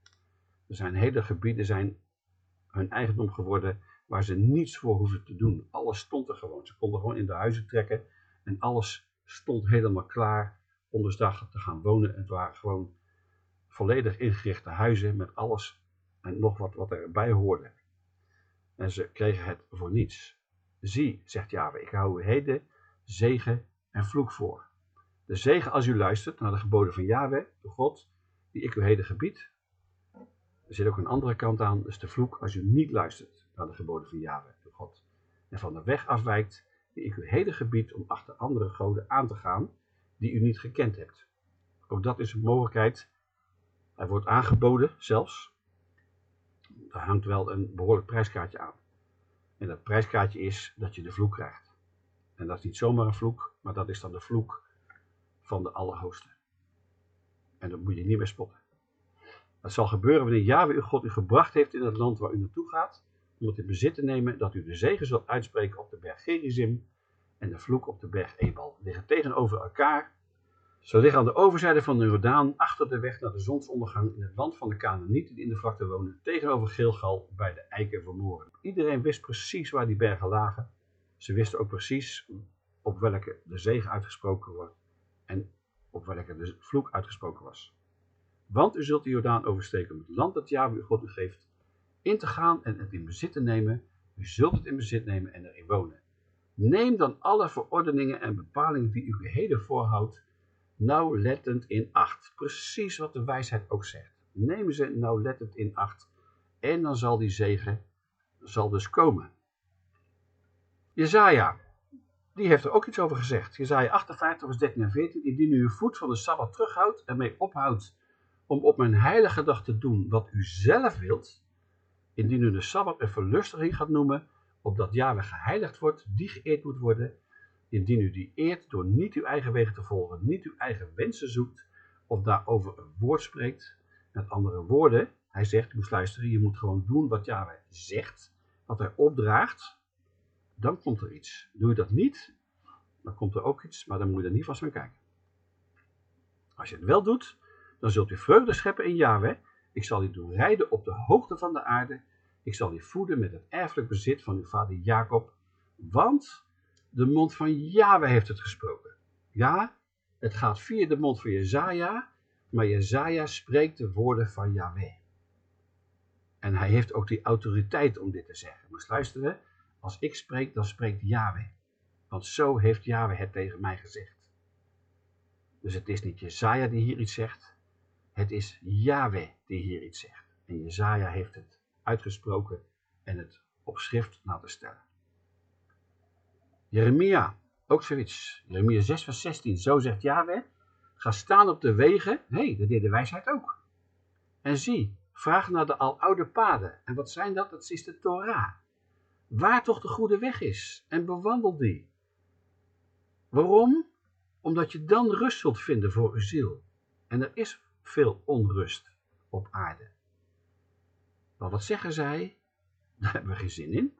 Er zijn hele gebieden zijn hun eigendom geworden waar ze niets voor hoefden te doen. Alles stond er gewoon. Ze konden gewoon in de huizen trekken en alles stond helemaal klaar om dus daar te gaan wonen. Het waren gewoon volledig ingerichte huizen met alles en nog wat, wat erbij hoorde. En ze kregen het voor niets. Zie, zegt Yahweh, ik hou u heden zegen en vloek voor. De zegen als u luistert naar de geboden van Yahweh, de God, die ik u heden gebied. Er zit ook een andere kant aan, dus de vloek als u niet luistert naar de geboden van Yahweh, de God. En van de weg afwijkt die ik u heden gebied om achter andere goden aan te gaan die u niet gekend hebt. Ook dat is een mogelijkheid. Hij wordt aangeboden zelfs. Daar hangt wel een behoorlijk prijskaartje aan. En dat prijskaartje is dat je de vloek krijgt. En dat is niet zomaar een vloek, maar dat is dan de vloek van de Allerhoogste. En dat moet je niet meer spotten. Het zal gebeuren wanneer Yahweh uw God u gebracht heeft in het land waar u naartoe gaat, om het in bezit te nemen dat u de zegen zult uitspreken op de berg Gerizim en de vloek op de berg Ebal. Liggen tegenover elkaar. Ze liggen aan de overzijde van de Jordaan, achter de weg naar de zonsondergang in het land van de Canaanieten die in de vlakte wonen, tegenover Gilgal bij de eiken vermoren. Iedereen wist precies waar die bergen lagen. Ze wisten ook precies op welke de zegen uitgesproken wordt en op welke de vloek uitgesproken was. Want u zult de Jordaan oversteken om het land dat Yahweh uw God u geeft in te gaan en het in bezit te nemen, U zult het in bezit nemen en erin wonen. Neem dan alle verordeningen en bepalingen die u heden voorhoudt, nauwlettend in acht. Precies wat de wijsheid ook zegt. Neem ze nauwlettend in acht en dan zal die zegen zal dus komen. Jezaja, die heeft er ook iets over gezegd. Jezaja 58 vers 13 en 14. Indien u uw voet van de Sabbat terughoudt en mee ophoudt om op mijn heilige dag te doen wat u zelf wilt, indien u de Sabbat een verlustiging gaat noemen, opdat Yahweh geheiligd wordt, die geëerd moet worden, indien u die eert door niet uw eigen wegen te volgen, niet uw eigen wensen zoekt, of daarover een woord spreekt, met andere woorden, hij zegt, u moet luisteren, je moet gewoon doen wat Yahweh zegt, wat hij opdraagt, dan komt er iets. Doe je dat niet, dan komt er ook iets, maar dan moet je er niet vast van kijken. Als je het wel doet, dan zult u vreugde scheppen in Yahweh. Ik zal u doen rijden op de hoogte van de aarde. Ik zal u voeden met het erfelijk bezit van uw vader Jacob. Want de mond van Yahweh heeft het gesproken. Ja, het gaat via de mond van Jezaja, maar Jezaja spreekt de woorden van Yahweh. En hij heeft ook die autoriteit om dit te zeggen. Maar luisteren, als ik spreek, dan spreekt Yahweh. Want zo heeft Yahweh het tegen mij gezegd. Dus het is niet Jezaja die hier iets zegt. Het is Yahweh die hier iets zegt. En Jezaja heeft het uitgesproken en het op schrift laten stellen. Jeremia, ook zoiets. Jeremia 6 vers 16. Zo zegt Yahweh. Ga staan op de wegen. Hé, hey, dat deed de wijsheid ook. En zie, vraag naar de aloude paden. En wat zijn dat? Dat is de Torah. Waar toch de goede weg is. En bewandel die. Waarom? Omdat je dan rust zult vinden voor uw ziel. En er is veel onrust op aarde. Maar wat zeggen zij? [laughs] Daar hebben we geen zin in.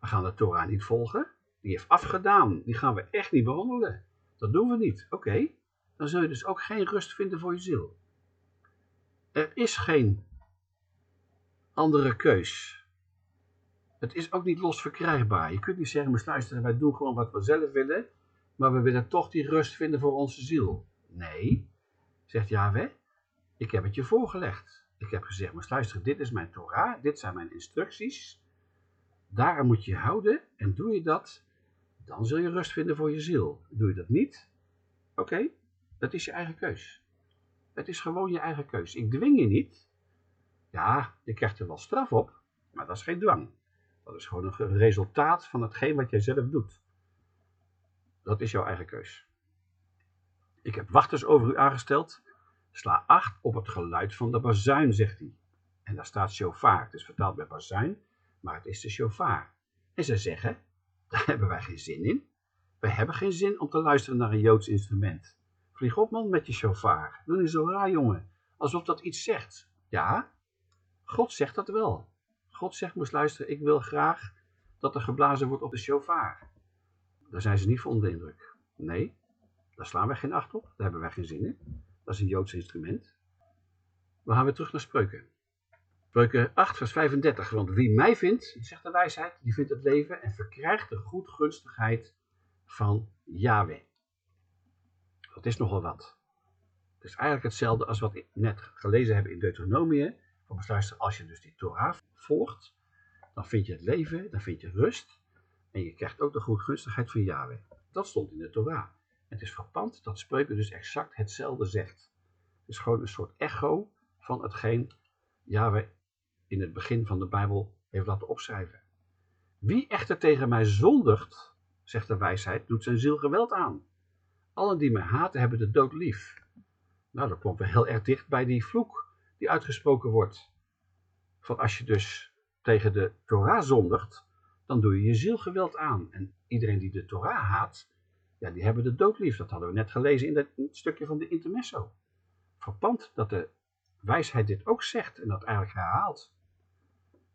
We gaan de Torah niet volgen. Die heeft afgedaan. Die gaan we echt niet behandelen. Dat doen we niet. Oké, dan zul je dus ook geen rust vinden voor je ziel. Er is geen andere keus. Het is ook niet los verkrijgbaar. Je kunt niet zeggen, maar luisteren, wij doen gewoon wat we zelf willen, maar we willen toch die rust vinden voor onze ziel. Nee, zegt Yahweh, ik heb het je voorgelegd. Ik heb gezegd, maar luister, dit is mijn Torah, dit zijn mijn instructies. Daaraan moet je houden en doe je dat, dan zul je rust vinden voor je ziel. Doe je dat niet, oké, dat is je eigen keus. Het is gewoon je eigen keus. Ik dwing je niet. Ja, je krijgt er wel straf op, maar dat is geen dwang. Dat is gewoon een resultaat van hetgeen wat jij zelf doet. Dat is jouw eigen keus. Ik heb wachters over u aangesteld Sla acht op het geluid van de bazuin, zegt hij. En daar staat shofar. Het is vertaald bij bazuin, maar het is de shofar. En ze zeggen, daar [laughs] hebben wij geen zin in. Wij hebben geen zin om te luisteren naar een Joods instrument. Vlieg op man met je shofar. Doe niet zo raar jongen. Alsof dat iets zegt. Ja, God zegt dat wel. God zegt, moest luisteren, ik wil graag dat er geblazen wordt op de shofar. Daar zijn ze niet voor onder indruk. Nee, daar slaan wij geen acht op. Daar hebben wij geen zin in. Dat is een Joods instrument. We gaan weer terug naar Spreuken. Spreuken 8 vers 35. Want wie mij vindt, zegt de wijsheid, die vindt het leven en verkrijgt de goedgunstigheid van Yahweh. Dat is nogal wat. Het is eigenlijk hetzelfde als wat we net gelezen hebben in Deuteronomië. Van als je dus die Torah volgt, dan vind je het leven, dan vind je rust. En je krijgt ook de goedgunstigheid van Yahweh. Dat stond in de Torah. Het is frappant dat Spreuken dus exact hetzelfde zegt. Het is gewoon een soort echo van hetgeen Yahweh in het begin van de Bijbel heeft laten opschrijven. Wie echter tegen mij zondigt, zegt de wijsheid, doet zijn ziel geweld aan. Allen die mij haten hebben de dood lief. Nou, dat komt wel heel erg dicht bij die vloek die uitgesproken wordt. Van als je dus tegen de Torah zondigt, dan doe je je ziel geweld aan. En iedereen die de Torah haat, ja, die hebben de dood lief. Dat hadden we net gelezen in dat stukje van de intermezzo. Verpand dat de wijsheid dit ook zegt en dat eigenlijk herhaalt.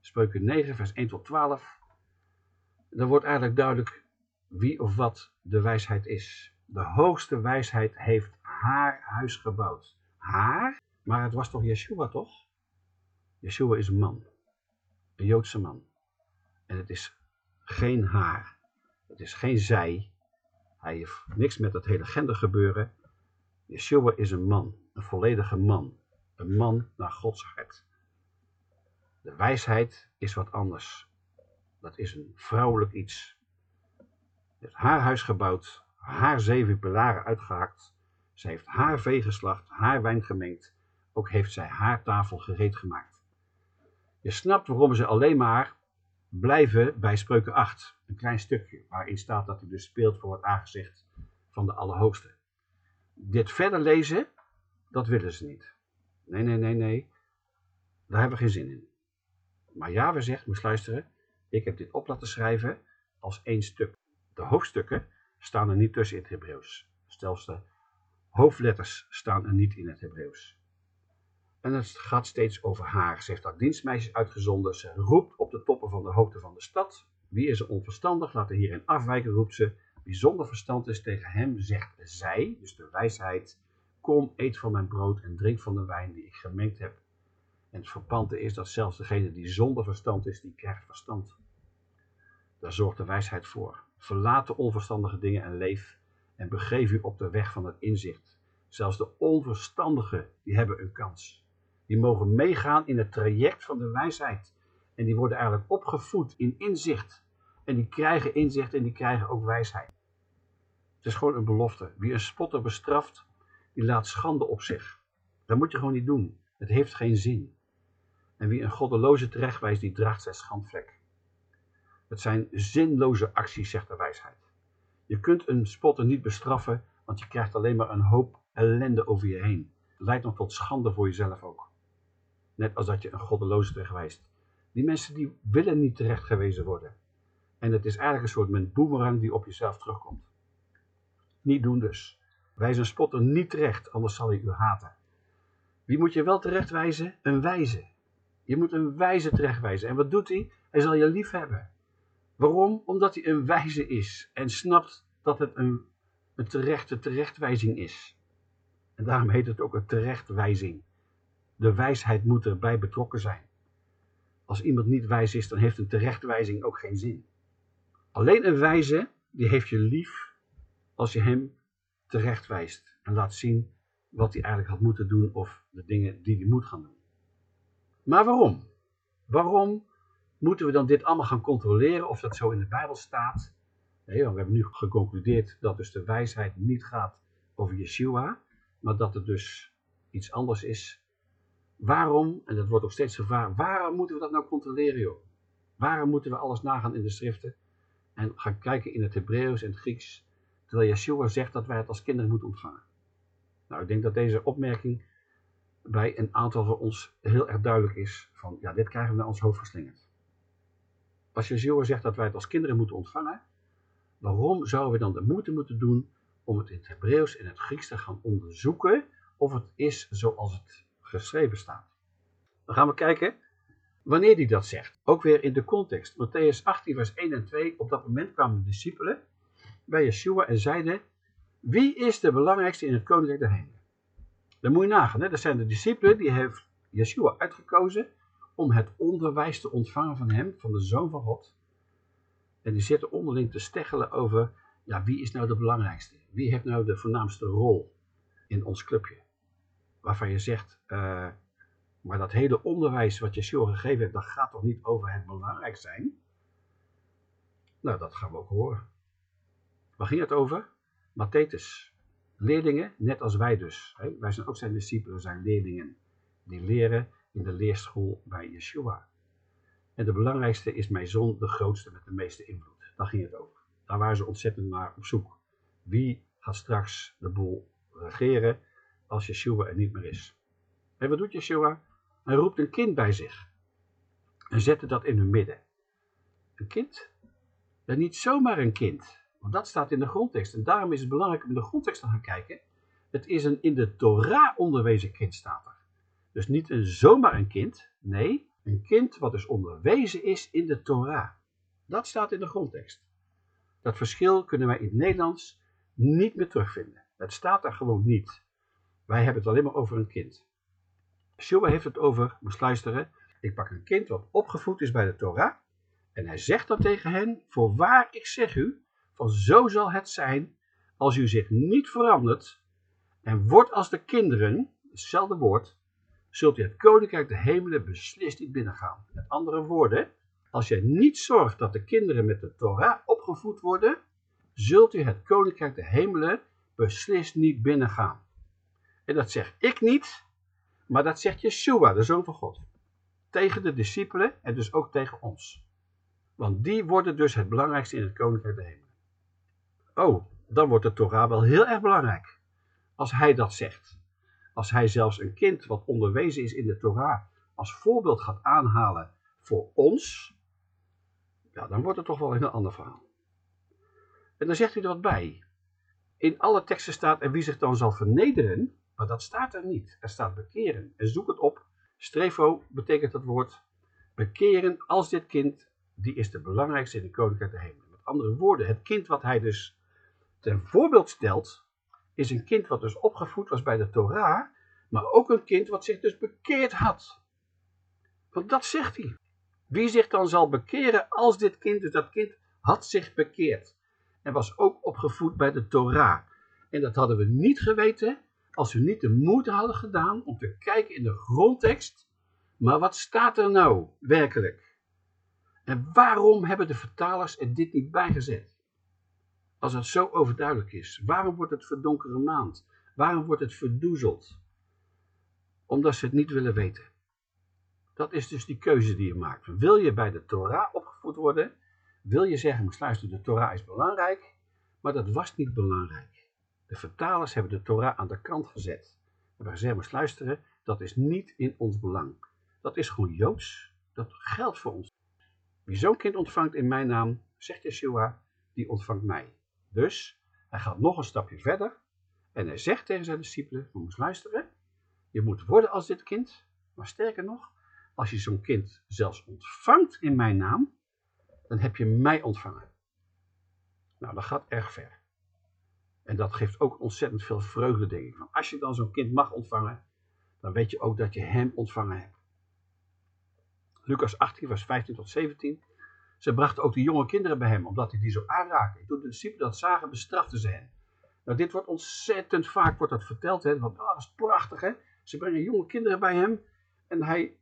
Spreuken 9, vers 1 tot 12. Dan wordt eigenlijk duidelijk wie of wat de wijsheid is. De hoogste wijsheid heeft haar huis gebouwd. Haar? Maar het was toch Yeshua, toch? Yeshua is een man. Een Joodse man. En het is geen haar. Het is geen zij. Hij heeft niks met dat hele gendergebeuren. Yeshua is een man, een volledige man. Een man naar Gods hart. De wijsheid is wat anders. dat is een vrouwelijk iets. Ze heeft haar huis gebouwd, haar zeven pilaren uitgehakt. Ze heeft haar vee geslacht, haar wijn gemengd. Ook heeft zij haar tafel gereed gemaakt. Je snapt waarom ze alleen maar blijven bij Spreuken 8. Een klein stukje, waarin staat dat hij dus speelt voor het aangezicht van de Allerhoogste. Dit verder lezen, dat willen ze niet. Nee, nee, nee, nee. Daar hebben we geen zin in. Maar ja, we zegt, moest luisteren, ik heb dit op laten schrijven als één stuk. De hoofdstukken staan er niet tussen in het Hebreeuws. Zelfs de hoofdletters staan er niet in het Hebreeuws. En het gaat steeds over haar. Ze heeft haar dienstmeisjes uitgezonden. Ze roept op de toppen van de hoogte van de stad. Wie is er onverstandig? Laat er hierin afwijken, roept ze. Wie zonder verstand is tegen hem, zegt zij, dus de wijsheid. Kom, eet van mijn brood en drink van de wijn die ik gemengd heb. En het verpante is dat zelfs degene die zonder verstand is, die krijgt verstand. Daar zorgt de wijsheid voor. Verlaat de onverstandige dingen en leef en begeef u op de weg van het inzicht. Zelfs de onverstandigen, die hebben een kans. Die mogen meegaan in het traject van de wijsheid. En die worden eigenlijk opgevoed in inzicht. En die krijgen inzicht en die krijgen ook wijsheid. Het is gewoon een belofte. Wie een spotter bestraft, die laat schande op zich. Dat moet je gewoon niet doen. Het heeft geen zin. En wie een goddeloze terechtwijst, die draagt zijn schandvlek. Het zijn zinloze acties, zegt de wijsheid. Je kunt een spotter niet bestraffen, want je krijgt alleen maar een hoop ellende over je heen. Het leidt nog tot schande voor jezelf ook. Net als dat je een goddeloze terechtwijst. Die mensen die willen niet terechtgewezen worden. En het is eigenlijk een soort met boemerang die op jezelf terugkomt. Niet doen dus. Wijs een spotter niet terecht, anders zal hij u haten. Wie moet je wel terechtwijzen? Een wijze. Je moet een wijze terechtwijzen. En wat doet hij? Hij zal je lief hebben. Waarom? Omdat hij een wijze is en snapt dat het een, een terechte terechtwijzing is. En daarom heet het ook een terechtwijzing. De wijsheid moet erbij betrokken zijn. Als iemand niet wijs is, dan heeft een terechtwijzing ook geen zin. Alleen een wijze, die heeft je lief als je hem terechtwijst en laat zien wat hij eigenlijk had moeten doen of de dingen die hij moet gaan doen. Maar waarom? Waarom moeten we dan dit allemaal gaan controleren of dat zo in de Bijbel staat? Want we hebben nu geconcludeerd dat dus de wijsheid niet gaat over Yeshua, maar dat het dus iets anders is. Waarom, en dat wordt ook steeds gevraagd, waarom moeten we dat nou controleren joh? Waarom moeten we alles nagaan in de schriften en gaan kijken in het Hebreeuws en het Grieks, terwijl Yeshua zegt dat wij het als kinderen moeten ontvangen? Nou, ik denk dat deze opmerking bij een aantal van ons heel erg duidelijk is van, ja, dit krijgen we naar ons hoofd geslingerd. Als Yeshua zegt dat wij het als kinderen moeten ontvangen, waarom zouden we dan de moeite moeten doen om het in het Hebreeuws en het Grieks te gaan onderzoeken of het is zoals het geschreven staat? Dan gaan we kijken wanneer hij dat zegt. Ook weer in de context. Matthäus 18 vers 1 en 2. Op dat moment kwamen de discipelen bij Yeshua en zeiden, wie is de belangrijkste in het koninkrijk der hemelen? Dan moet je nagaan, hè? dat zijn de discipelen, die heeft Yeshua uitgekozen om het onderwijs te ontvangen van hem, van de Zoon van God. En die zitten onderling te steggelen over, ja, wie is nou de belangrijkste? Wie heeft nou de voornaamste rol in ons clubje? Waarvan je zegt, uh, maar dat hele onderwijs wat Yeshua gegeven heeft, dat gaat toch niet over het belangrijk zijn? Nou, dat gaan we ook horen. Waar ging het over? Mathetes. Leerlingen, net als wij dus. Hè? Wij zijn ook zijn discipelen, zijn leerlingen. Die leren in de leerschool bij Yeshua. En de belangrijkste is mijn zoon, de grootste met de meeste invloed. Daar ging het over. Daar waren ze ontzettend naar op zoek. Wie gaat straks de boel regeren als Yeshua er niet meer is? En wat doet Yeshua? Hij roept een kind bij zich. En zette dat in hun midden. Een kind? Ja, niet zomaar een kind. Want dat staat in de grondtekst. En daarom is het belangrijk om de grondtekst te gaan kijken. Het is een in de Torah onderwezen kind, staat er. Dus niet een zomaar een kind. Nee, een kind wat dus onderwezen is in de Torah. Dat staat in de grondtekst. Dat verschil kunnen wij in het Nederlands niet meer terugvinden. Het staat er gewoon niet. Wij hebben het alleen maar over een kind. Shua heeft het over, moest luisteren, ik pak een kind wat opgevoed is bij de Torah. En hij zegt dan tegen hen, voorwaar ik zeg u, van zo zal het zijn als u zich niet verandert en wordt als de kinderen, hetzelfde woord, zult u het koninkrijk de hemelen beslist niet binnengaan. Met andere woorden, Als jij niet zorgt dat de kinderen met de Torah opgevoed worden, zult u het koninkrijk der hemelen beslist niet binnengaan. En dat zeg ik niet, maar dat zegt Yeshua, de Zoon van God. Tegen de discipelen en dus ook tegen ons. Want die worden dus het belangrijkste in het koninkrijk der hemelen. Oh, dan wordt de Torah wel heel erg belangrijk. Als hij dat zegt. Als hij zelfs een kind wat onderwezen is in de Torah als voorbeeld gaat aanhalen voor ons, ja, dan wordt het toch wel een ander verhaal. En dan zegt hij er wat bij. In alle teksten staat en wie zich dan zal vernederen, maar dat staat er niet. Er staat bekeren. En zoek het op. Strefo betekent dat woord bekeren als dit kind, die is de belangrijkste in de koninkrijk der hemel. Met andere woorden, het kind wat hij dus ten voorbeeld stelt, is een kind wat dus opgevoed was bij de Torah, maar ook een kind wat zich dus bekeerd had. Want dat zegt hij. Wie zich dan zal bekeren als dit kind, dus dat kind had zich bekeerd. En was ook opgevoed bij de Torah. En dat hadden we niet geweten als we niet de moeite hadden gedaan om te kijken in de grondtekst. Maar wat staat er nou werkelijk? En waarom hebben de vertalers er dit niet bijgezet? Als het zo overduidelijk is, waarom wordt het verdonkere maand? Waarom wordt het verdoezeld? Omdat ze het niet willen weten. Dat is dus die keuze die je maakt. Wil je bij de Torah opgevoed worden? Wil je zeggen, maar luister, de Torah is belangrijk? Maar dat was niet belangrijk. De vertalers hebben de Torah aan de kant gezet. Hebben gezegd, maar luisteren, dat is niet in ons belang. Dat is gewoon Joods. Dat geldt voor ons. Wie zo'n kind ontvangt in mijn naam, zegt Yeshua, die ontvangt mij. Dus hij gaat nog een stapje verder en hij zegt tegen zijn discipelen, we moeten luisteren, je moet worden als dit kind, maar sterker nog, als je zo'n kind zelfs ontvangt in mijn naam, dan heb je mij ontvangen. Nou, dat gaat erg ver. En dat geeft ook ontzettend veel vreugde, denk ik. Als je dan zo'n kind mag ontvangen, dan weet je ook dat je hem ontvangen hebt. Lucas 18, vers 15 tot 17. Ze brachten ook de jonge kinderen bij hem, omdat hij die zo aanraakte. Toen de discipelen dat zagen, bestraften ze hen. Nou, dit wordt ontzettend vaak wordt dat verteld. Hè, want oh, dat is prachtig, hè. Ze brengen jonge kinderen bij hem. En hij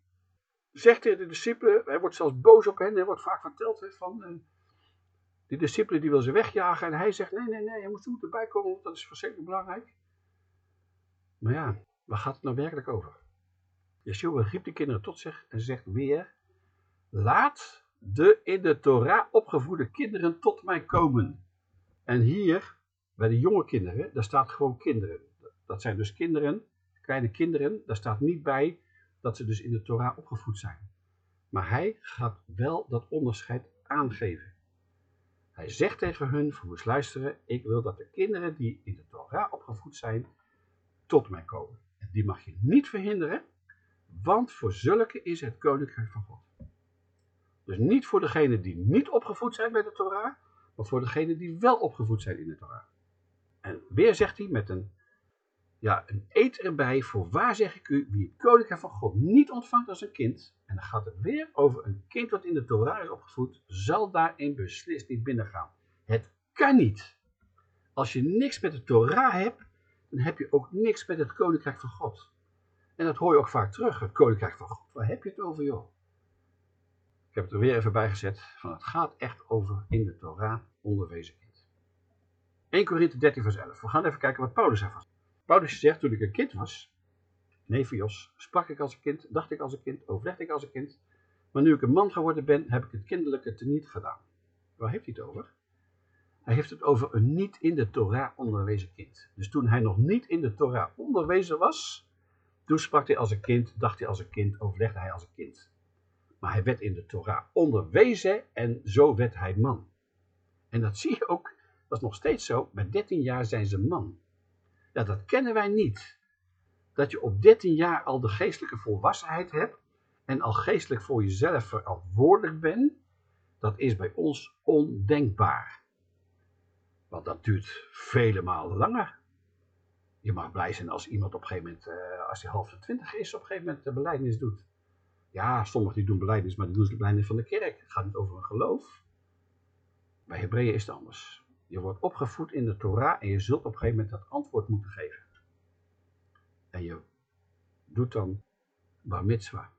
zegt tegen de discipelen, hij wordt zelfs boos op hen. Er wordt vaak verteld hè, van... Uh, die discipelen die wil ze wegjagen. En hij zegt, nee, nee, nee, je moet er erbij komen, want dat is verschrikkelijk belangrijk. Maar ja, waar gaat het nou werkelijk over? Yeshua riep de kinderen tot zich en zegt weer, laat de in de Torah opgevoede kinderen tot mij komen. En hier, bij de jonge kinderen, daar staat gewoon kinderen. Dat zijn dus kinderen, kleine kinderen, daar staat niet bij dat ze dus in de Torah opgevoed zijn. Maar hij gaat wel dat onderscheid aangeven. Hij zegt tegen hun, voor eens luisteren, ik wil dat de kinderen die in de Torah opgevoed zijn, tot mij komen. En die mag je niet verhinderen, want voor zulke is het koninkrijk van God. Dus niet voor degenen die niet opgevoed zijn bij de Torah, maar voor degenen die wel opgevoed zijn in de Torah. En weer zegt hij met een, ja, een eet erbij, voor waar zeg ik u, wie het koninkrijk van God niet ontvangt als een kind, en dan gaat het weer over een kind wat in de Torah is opgevoed, zal daarin beslist niet binnengaan. Het kan niet. Als je niks met de Torah hebt, dan heb je ook niks met het koninkrijk van God. En dat hoor je ook vaak terug, het koninkrijk van God. Waar heb je het over, joh? Ik heb het er weer even bij gezet. Van het gaat echt over in de Torah onderwezen kind. 1 Korinthe 13 vers 11. We gaan even kijken wat Paulus ervan zegt. Paulus zegt, toen ik een kind was, Nevios, sprak ik als een kind, dacht ik als een kind, overlegde ik als een kind. Maar nu ik een man geworden ben, heb ik het kinderlijke teniet gedaan. Waar heeft hij het over? Hij heeft het over een niet in de Torah onderwezen kind. Dus toen hij nog niet in de Torah onderwezen was, toen sprak hij als een kind, dacht hij als een kind, overlegde hij als een kind. Maar hij werd in de Torah onderwezen en zo werd hij man. En dat zie je ook, dat is nog steeds zo, met 13 jaar zijn ze man. Ja, dat kennen wij niet. Dat je op 13 jaar al de geestelijke volwassenheid hebt en al geestelijk voor jezelf verantwoordelijk bent, dat is bij ons ondenkbaar. Want dat duurt vele malen langer. Je mag blij zijn als iemand op een gegeven moment, uh, als hij half de twintig is, op een gegeven moment de beleidnis doet. Ja, sommigen die doen beleidnis, maar die doen de beleidnis van de kerk. Het gaat niet over een geloof. Bij Hebreeën is het anders. Je wordt opgevoed in de Torah en je zult op een gegeven moment dat antwoord moeten geven. En je doet dan bar mitzwa.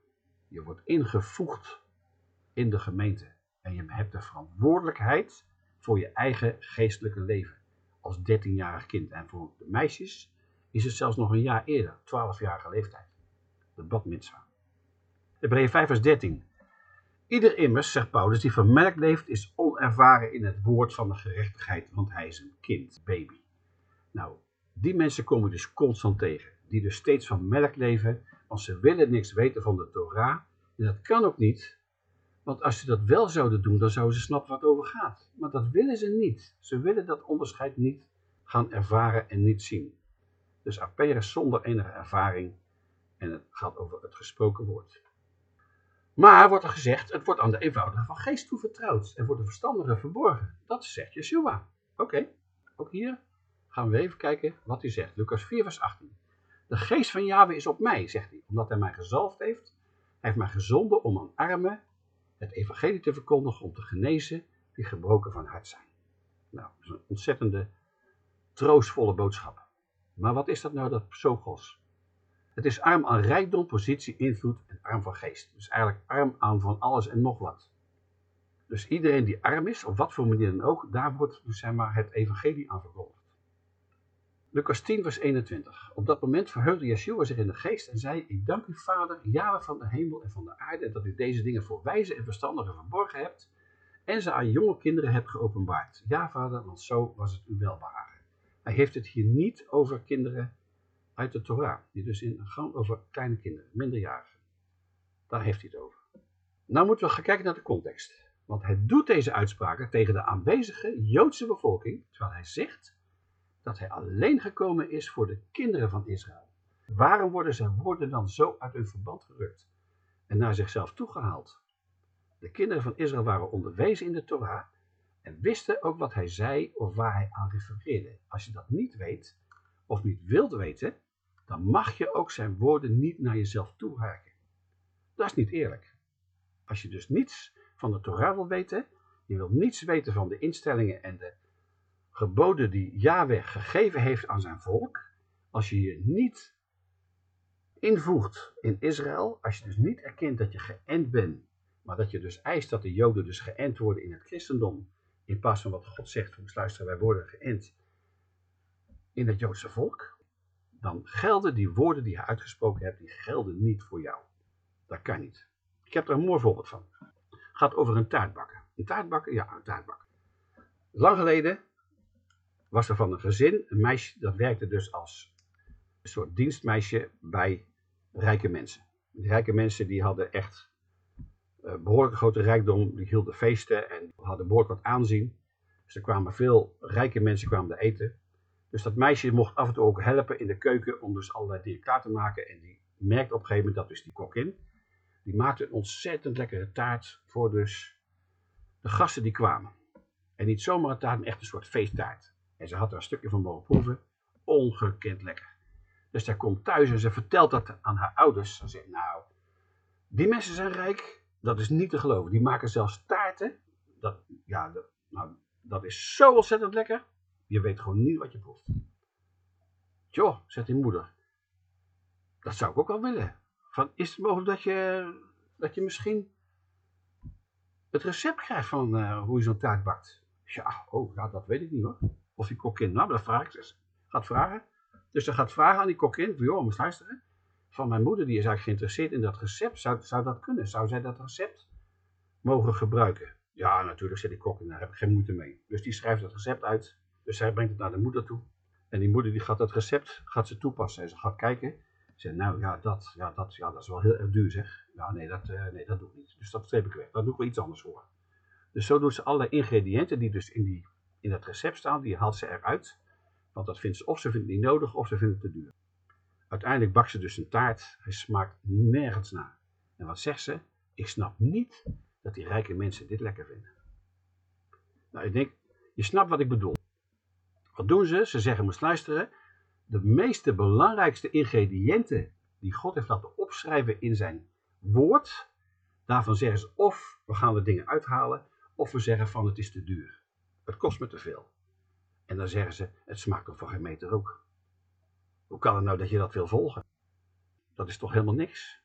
Je wordt ingevoegd in de gemeente. En je hebt de verantwoordelijkheid voor je eigen geestelijke leven als 13-jarig kind. En voor de meisjes is het zelfs nog een jaar eerder, 12-jarige leeftijd. De bad mitzwa. Hebreeën 5 vers 13. Ieder immers, zegt Paulus, die vermelkt leeft, is onervaren in het woord van de gerechtigheid, want hij is een kind, baby. Nou, die mensen komen dus constant tegen, die dus steeds van melk leven, want ze willen niks weten van de Torah. En dat kan ook niet, want als ze dat wel zouden doen, dan zouden ze snappen wat over gaat. Maar dat willen ze niet. Ze willen dat onderscheid niet gaan ervaren en niet zien. Dus aperen zonder enige ervaring en het gaat over het gesproken woord. Maar wordt er gezegd, het wordt aan de eenvoudige van geest toevertrouwd en wordt de verstandige verborgen. Dat zegt Yeshua. Oké, ook hier gaan we even kijken wat hij zegt. Lucas 4 vers 18. De geest van Yahweh is op mij, zegt hij, omdat hij mij gezalfd heeft. Hij heeft mij gezonden om aan armen het evangelie te verkondigen, om te genezen die gebroken van hart zijn. Nou, dat is een ontzettende troostvolle boodschap. Maar wat is dat nou, dat psogos? Het is arm aan rijkdom, positie, invloed en arm van geest. Dus eigenlijk arm aan van alles en nog wat. Dus iedereen die arm is, op wat voor manier dan ook, daar wordt dus zeg maar, het evangelie aan verkondigd. Lucas 10 vers 21. Op dat moment verheugde Yeshua zich in de geest en zei, ik dank u vader, Jahwe van de hemel en van de aarde, dat u deze dingen voor wijze en verstandigen verborgen hebt en ze aan jonge kinderen hebt geopenbaard. Ja vader, want zo was het u welbehagen. Hij heeft het hier niet over kinderen uit de Torah. Die dus in, gewoon over kleine kinderen, minderjarigen. Daar heeft hij het over. Nou moeten we gaan kijken naar de context. Want hij doet deze uitspraken tegen de aanwezige Joodse bevolking, terwijl hij zegt dat hij alleen gekomen is voor de kinderen van Israël. Waarom worden zijn woorden dan zo uit hun verband gerukt en naar zichzelf toegehaald? De kinderen van Israël waren onderwezen in de Torah en wisten ook wat hij zei of waar hij aan refereerde. Als je dat niet weet, of niet wilt weten, dan mag je ook zijn woorden niet naar jezelf toewerken. Dat is niet eerlijk. Als je dus niets van de Torah wil weten, je wilt niets weten van de instellingen en de geboden die Yahweh gegeven heeft aan zijn volk, als je je niet invoegt in Israël, als je dus niet erkent dat je geënt bent, maar dat je dus eist dat de Joden dus geënt worden in het christendom, in plaats van wat God zegt, luisteren, wij worden geënt in het Joodse volk, dan gelden die woorden die je uitgesproken hebt, die gelden niet voor jou. Dat kan niet. Ik heb er een mooi voorbeeld van. Het gaat over een taartbakken. Een taartbakken? Ja, een taartbakken. Lang geleden was er van een gezin een meisje dat werkte dus als een soort dienstmeisje bij rijke mensen. Die rijke mensen die hadden echt uh, behoorlijk grote rijkdom, die hielden feesten en hadden behoorlijk wat aanzien. Dus er kwamen veel rijke mensen kwamen er eten. Dus dat meisje mocht af en toe ook helpen in de keuken om dus allerlei dingen klaar te maken. En die merkte op een gegeven moment dat dus die kokin, die maakte een ontzettend lekkere taart voor dus de gasten die kwamen. En niet zomaar een taart, maar echt een soort feesttaart. En ze had er een stukje van mogen proeven. Ongekend lekker. Dus zij komt thuis en ze vertelt dat aan haar ouders. Ze zegt, nou, die mensen zijn rijk, dat is niet te geloven. Die maken zelfs taarten. Dat, ja, dat, nou, dat is zo ontzettend lekker. Je weet gewoon niet wat je proeft. Joh, zegt die moeder. Dat zou ik ook wel willen. Van, is het mogelijk dat je, dat je misschien het recept krijgt van uh, hoe je zo'n taart bakt? Ja, oh, ja, dat weet ik niet hoor. Of die kokkin, nou, dat vraag ik dus. Gaat vragen. Dus ze gaat vragen aan die kokkin, joh, luisteren. Van mijn moeder, die is eigenlijk geïnteresseerd in dat recept. Zou, zou dat kunnen? Zou zij dat recept mogen gebruiken? Ja, natuurlijk, zegt die kokkin, daar heb ik geen moeite mee. Dus die schrijft het recept uit dus zij brengt het naar de moeder toe. En die moeder die gaat dat recept gaat ze toepassen. En ze gaat kijken. Ze zegt, nou ja dat, ja, dat, ja, dat is wel heel erg duur zeg. Ja, nee dat, uh, nee, dat doe ik niet. Dus dat streep ik weg. Daar doe ik wel iets anders voor. Dus zo doet ze alle ingrediënten die dus in, die, in dat recept staan, die haalt ze eruit. Want dat vindt ze, of ze vindt het niet nodig, of ze vindt het te duur. Uiteindelijk bakt ze dus een taart. Hij smaakt nergens naar. En wat zegt ze? Ik snap niet dat die rijke mensen dit lekker vinden. Nou, ik denk, je snapt wat ik bedoel. Wat doen ze? Ze zeggen, moest luisteren, de meeste belangrijkste ingrediënten die God heeft laten opschrijven in zijn woord, daarvan zeggen ze of we gaan de dingen uithalen, of we zeggen van het is te duur. Het kost me te veel. En dan zeggen ze, het smaakt toch van geen meter ook. Hoe kan het nou dat je dat wil volgen? Dat is toch helemaal niks?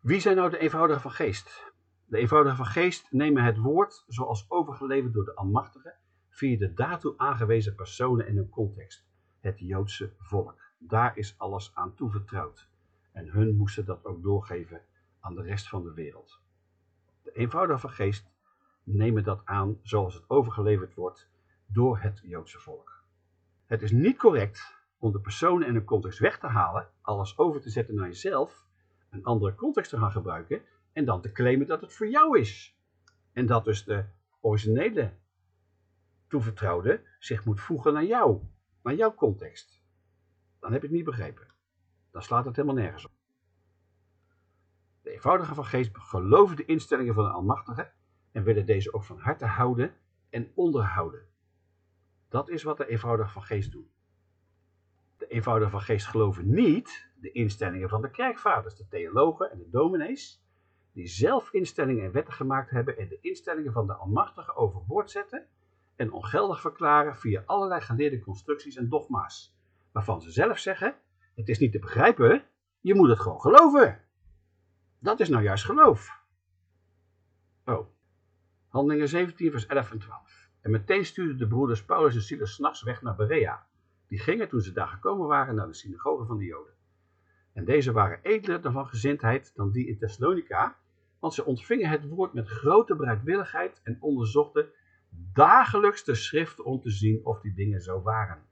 Wie zijn nou de eenvoudigen van geest? De eenvoudige van geest nemen het woord zoals overgeleverd door de Almachtige via de daartoe aangewezen personen en hun context, het Joodse volk. Daar is alles aan toevertrouwd. En hun moesten dat ook doorgeven aan de rest van de wereld. De eenvoudige van geest nemen dat aan zoals het overgeleverd wordt door het Joodse volk. Het is niet correct om de personen en hun context weg te halen, alles over te zetten naar jezelf, een andere context te gaan gebruiken en dan te claimen dat het voor jou is. En dat dus de originele toevertrouwde zich moet voegen naar jou, naar jouw context. Dan heb je het niet begrepen. Dan slaat het helemaal nergens op. De eenvoudige van geest geloven de instellingen van de Almachtige en willen deze ook van harte houden en onderhouden. Dat is wat de eenvoudige van geest doen. De eenvoudige van geest geloven niet de instellingen van de kerkvaders, de theologen en de dominees, die zelf instellingen en wetten gemaakt hebben en de instellingen van de Almachtige overboord zetten en ongeldig verklaren via allerlei geleerde constructies en dogma's, waarvan ze zelf zeggen, het is niet te begrijpen, je moet het gewoon geloven. Dat is nou juist geloof. Oh, Handelingen 17 vers 11 en 12. En meteen stuurden de broeders Paulus en Silas s'nachts weg naar Berea. Die gingen toen ze daar gekomen waren naar de synagoge van de Joden. En deze waren edeler van gezindheid dan die in Thessalonica, want ze ontvingen het woord met grote bereidwilligheid en onderzochten dagelijks de schriften om te zien of die dingen zo waren.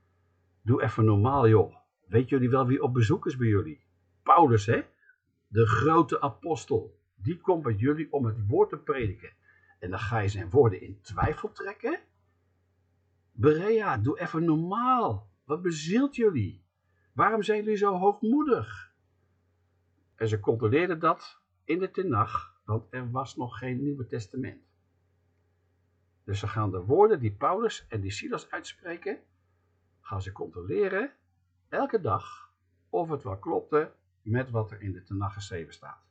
Doe even normaal joh. Weet jullie wel wie op bezoek is bij jullie? Paulus hè? De grote apostel. Die komt bij jullie om het woord te prediken. En dan ga je zijn woorden in twijfel trekken? Berea, doe even normaal. Wat bezielt jullie? Waarom zijn jullie zo hoogmoedig? En ze controleerden dat in de tenag, want er was nog geen Nieuwe Testament. Dus ze gaan de woorden die Paulus en die Silas uitspreken, gaan ze controleren elke dag of het wel klopte met wat er in de tenag geschreven staat.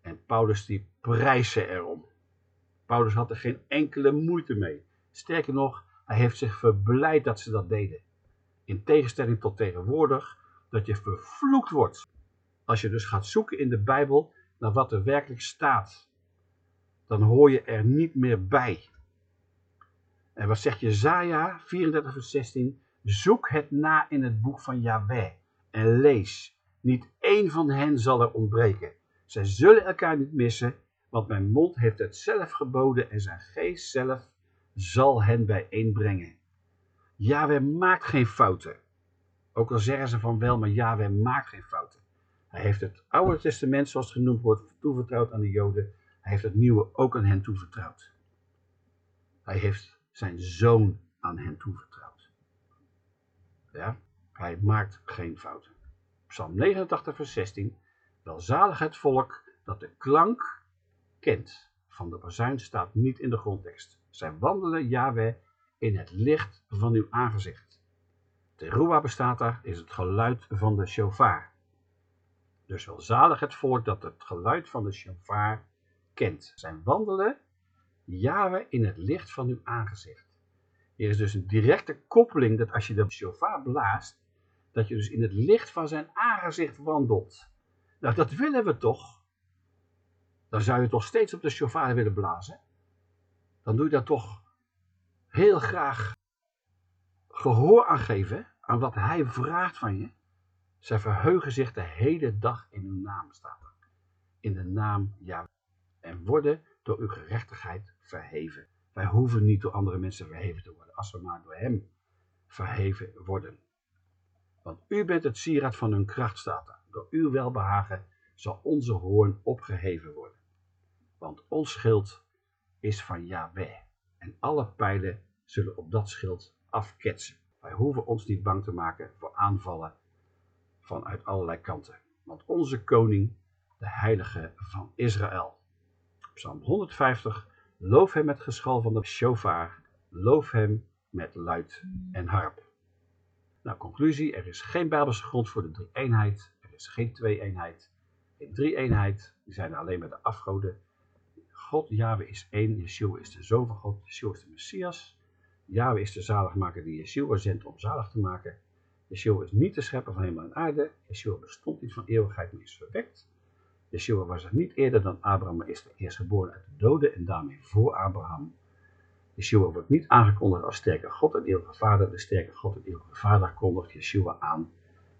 En Paulus die prijzen erom. Paulus had er geen enkele moeite mee. Sterker nog, hij heeft zich verblijd dat ze dat deden. In tegenstelling tot tegenwoordig, dat je vervloekt wordt. Als je dus gaat zoeken in de Bijbel naar wat er werkelijk staat, dan hoor je er niet meer bij. En wat zegt Jezaja 34 vers 16? Zoek het na in het boek van Yahweh en lees. Niet één van hen zal er ontbreken. Zij zullen elkaar niet missen, want mijn mond heeft het zelf geboden en zijn geest zelf zal hen bijeenbrengen. Yahweh maakt geen fouten. Ook al zeggen ze van wel, maar Yahweh maakt geen fouten. Hij heeft het Oude Testament, zoals het genoemd wordt, toevertrouwd aan de Joden. Hij heeft het Nieuwe ook aan hen toevertrouwd. Hij heeft zijn zoon aan hen toevertrouwd. Ja, hij maakt geen fouten. Psalm 89, vers 16. Welzalig het volk dat de klank kent van de bazuin staat niet in de grondtekst. Zij wandelen, Yahweh, in het licht van uw aangezicht. Teruah bestaat daar, is het geluid van de shofar. Dus welzalig het volk dat het geluid van de shofar kent. Zijn wandelen, Yahweh, in het licht van uw aangezicht. Er is dus een directe koppeling dat als je de shofar blaast, dat je dus in het licht van zijn aangezicht wandelt. Nou, dat willen we toch? Dan zou je toch steeds op de shofar willen blazen? Dan doe je daar toch heel graag gehoor aan geven aan wat hij vraagt van je. Zij verheugen zich de hele dag in uw naam, staat er. In de naam Yahweh. En worden door uw gerechtigheid verheven. Wij hoeven niet door andere mensen verheven te worden, als we maar door hem verheven worden. Want u bent het sieraad van hun kracht, staat. Door uw welbehagen zal onze hoorn opgeheven worden. Want ons schild is van Yahweh. En alle pijlen zullen op dat schild afketsen. Wij hoeven ons niet bang te maken voor aanvallen vanuit allerlei kanten. Want onze koning, de heilige van Israël. Psalm 150. Loof hem met geschal van de shofar. Loof hem met luid en harp. Nou, conclusie. Er is geen bijbelse grond voor de drie-eenheid. Er is geen twee-eenheid. Geen drie-eenheid. Zijn er alleen maar de afgoden. God, Yahweh is één. Yeshua is de zoon van God. Yeshua is de Messias. Yahweh is de zaligmaker die Yeshua zendt om zalig te maken. Yeshua is niet de schepper van hemel en aarde. Yeshua bestond niet van eeuwigheid, maar is verwekt. Yeshua was er niet eerder dan Abraham, maar is de eerstgeboren uit de doden en daarmee voor Abraham. Yeshua wordt niet aangekondigd als sterke God en eeuwige vader. De sterke God en eeuwige vader kondigt Yeshua aan.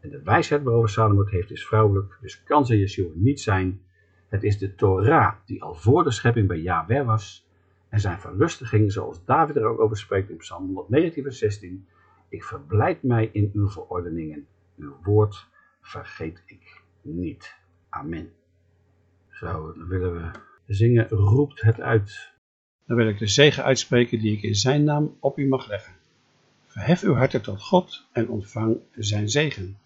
En de wijsheid waarover Salomo het heeft is vrouwelijk, dus kan ze Yeshua niet zijn. Het is de Torah die al voor de schepping bij Yahweh was. En zijn verlustiging, zoals David er ook over spreekt in Psalm 119 vers 16. Ik verblijd mij in uw verordeningen. Uw woord vergeet ik niet. Amen. Dan willen we zingen, roept het uit. Dan wil ik de zegen uitspreken die ik in zijn naam op u mag leggen. Verhef uw harten tot God en ontvang zijn zegen.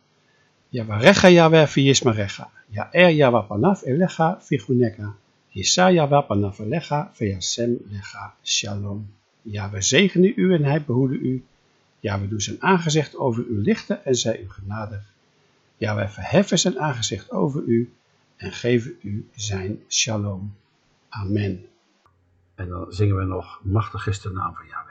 Yavarecha Yahweh viyismarecha. Ya'er Yahweh elecha viguneka. Yisa Yahweh elecha veyasem lecha shalom. Ja, we zegenen u en hij behoede u. Ja, we doen zijn aangezicht over u lichten en zij u genadig. Ja, wij verheffen zijn aangezicht over u en geven u zijn shalom. Amen. En dan zingen we nog, machtig is de naam van Yahweh.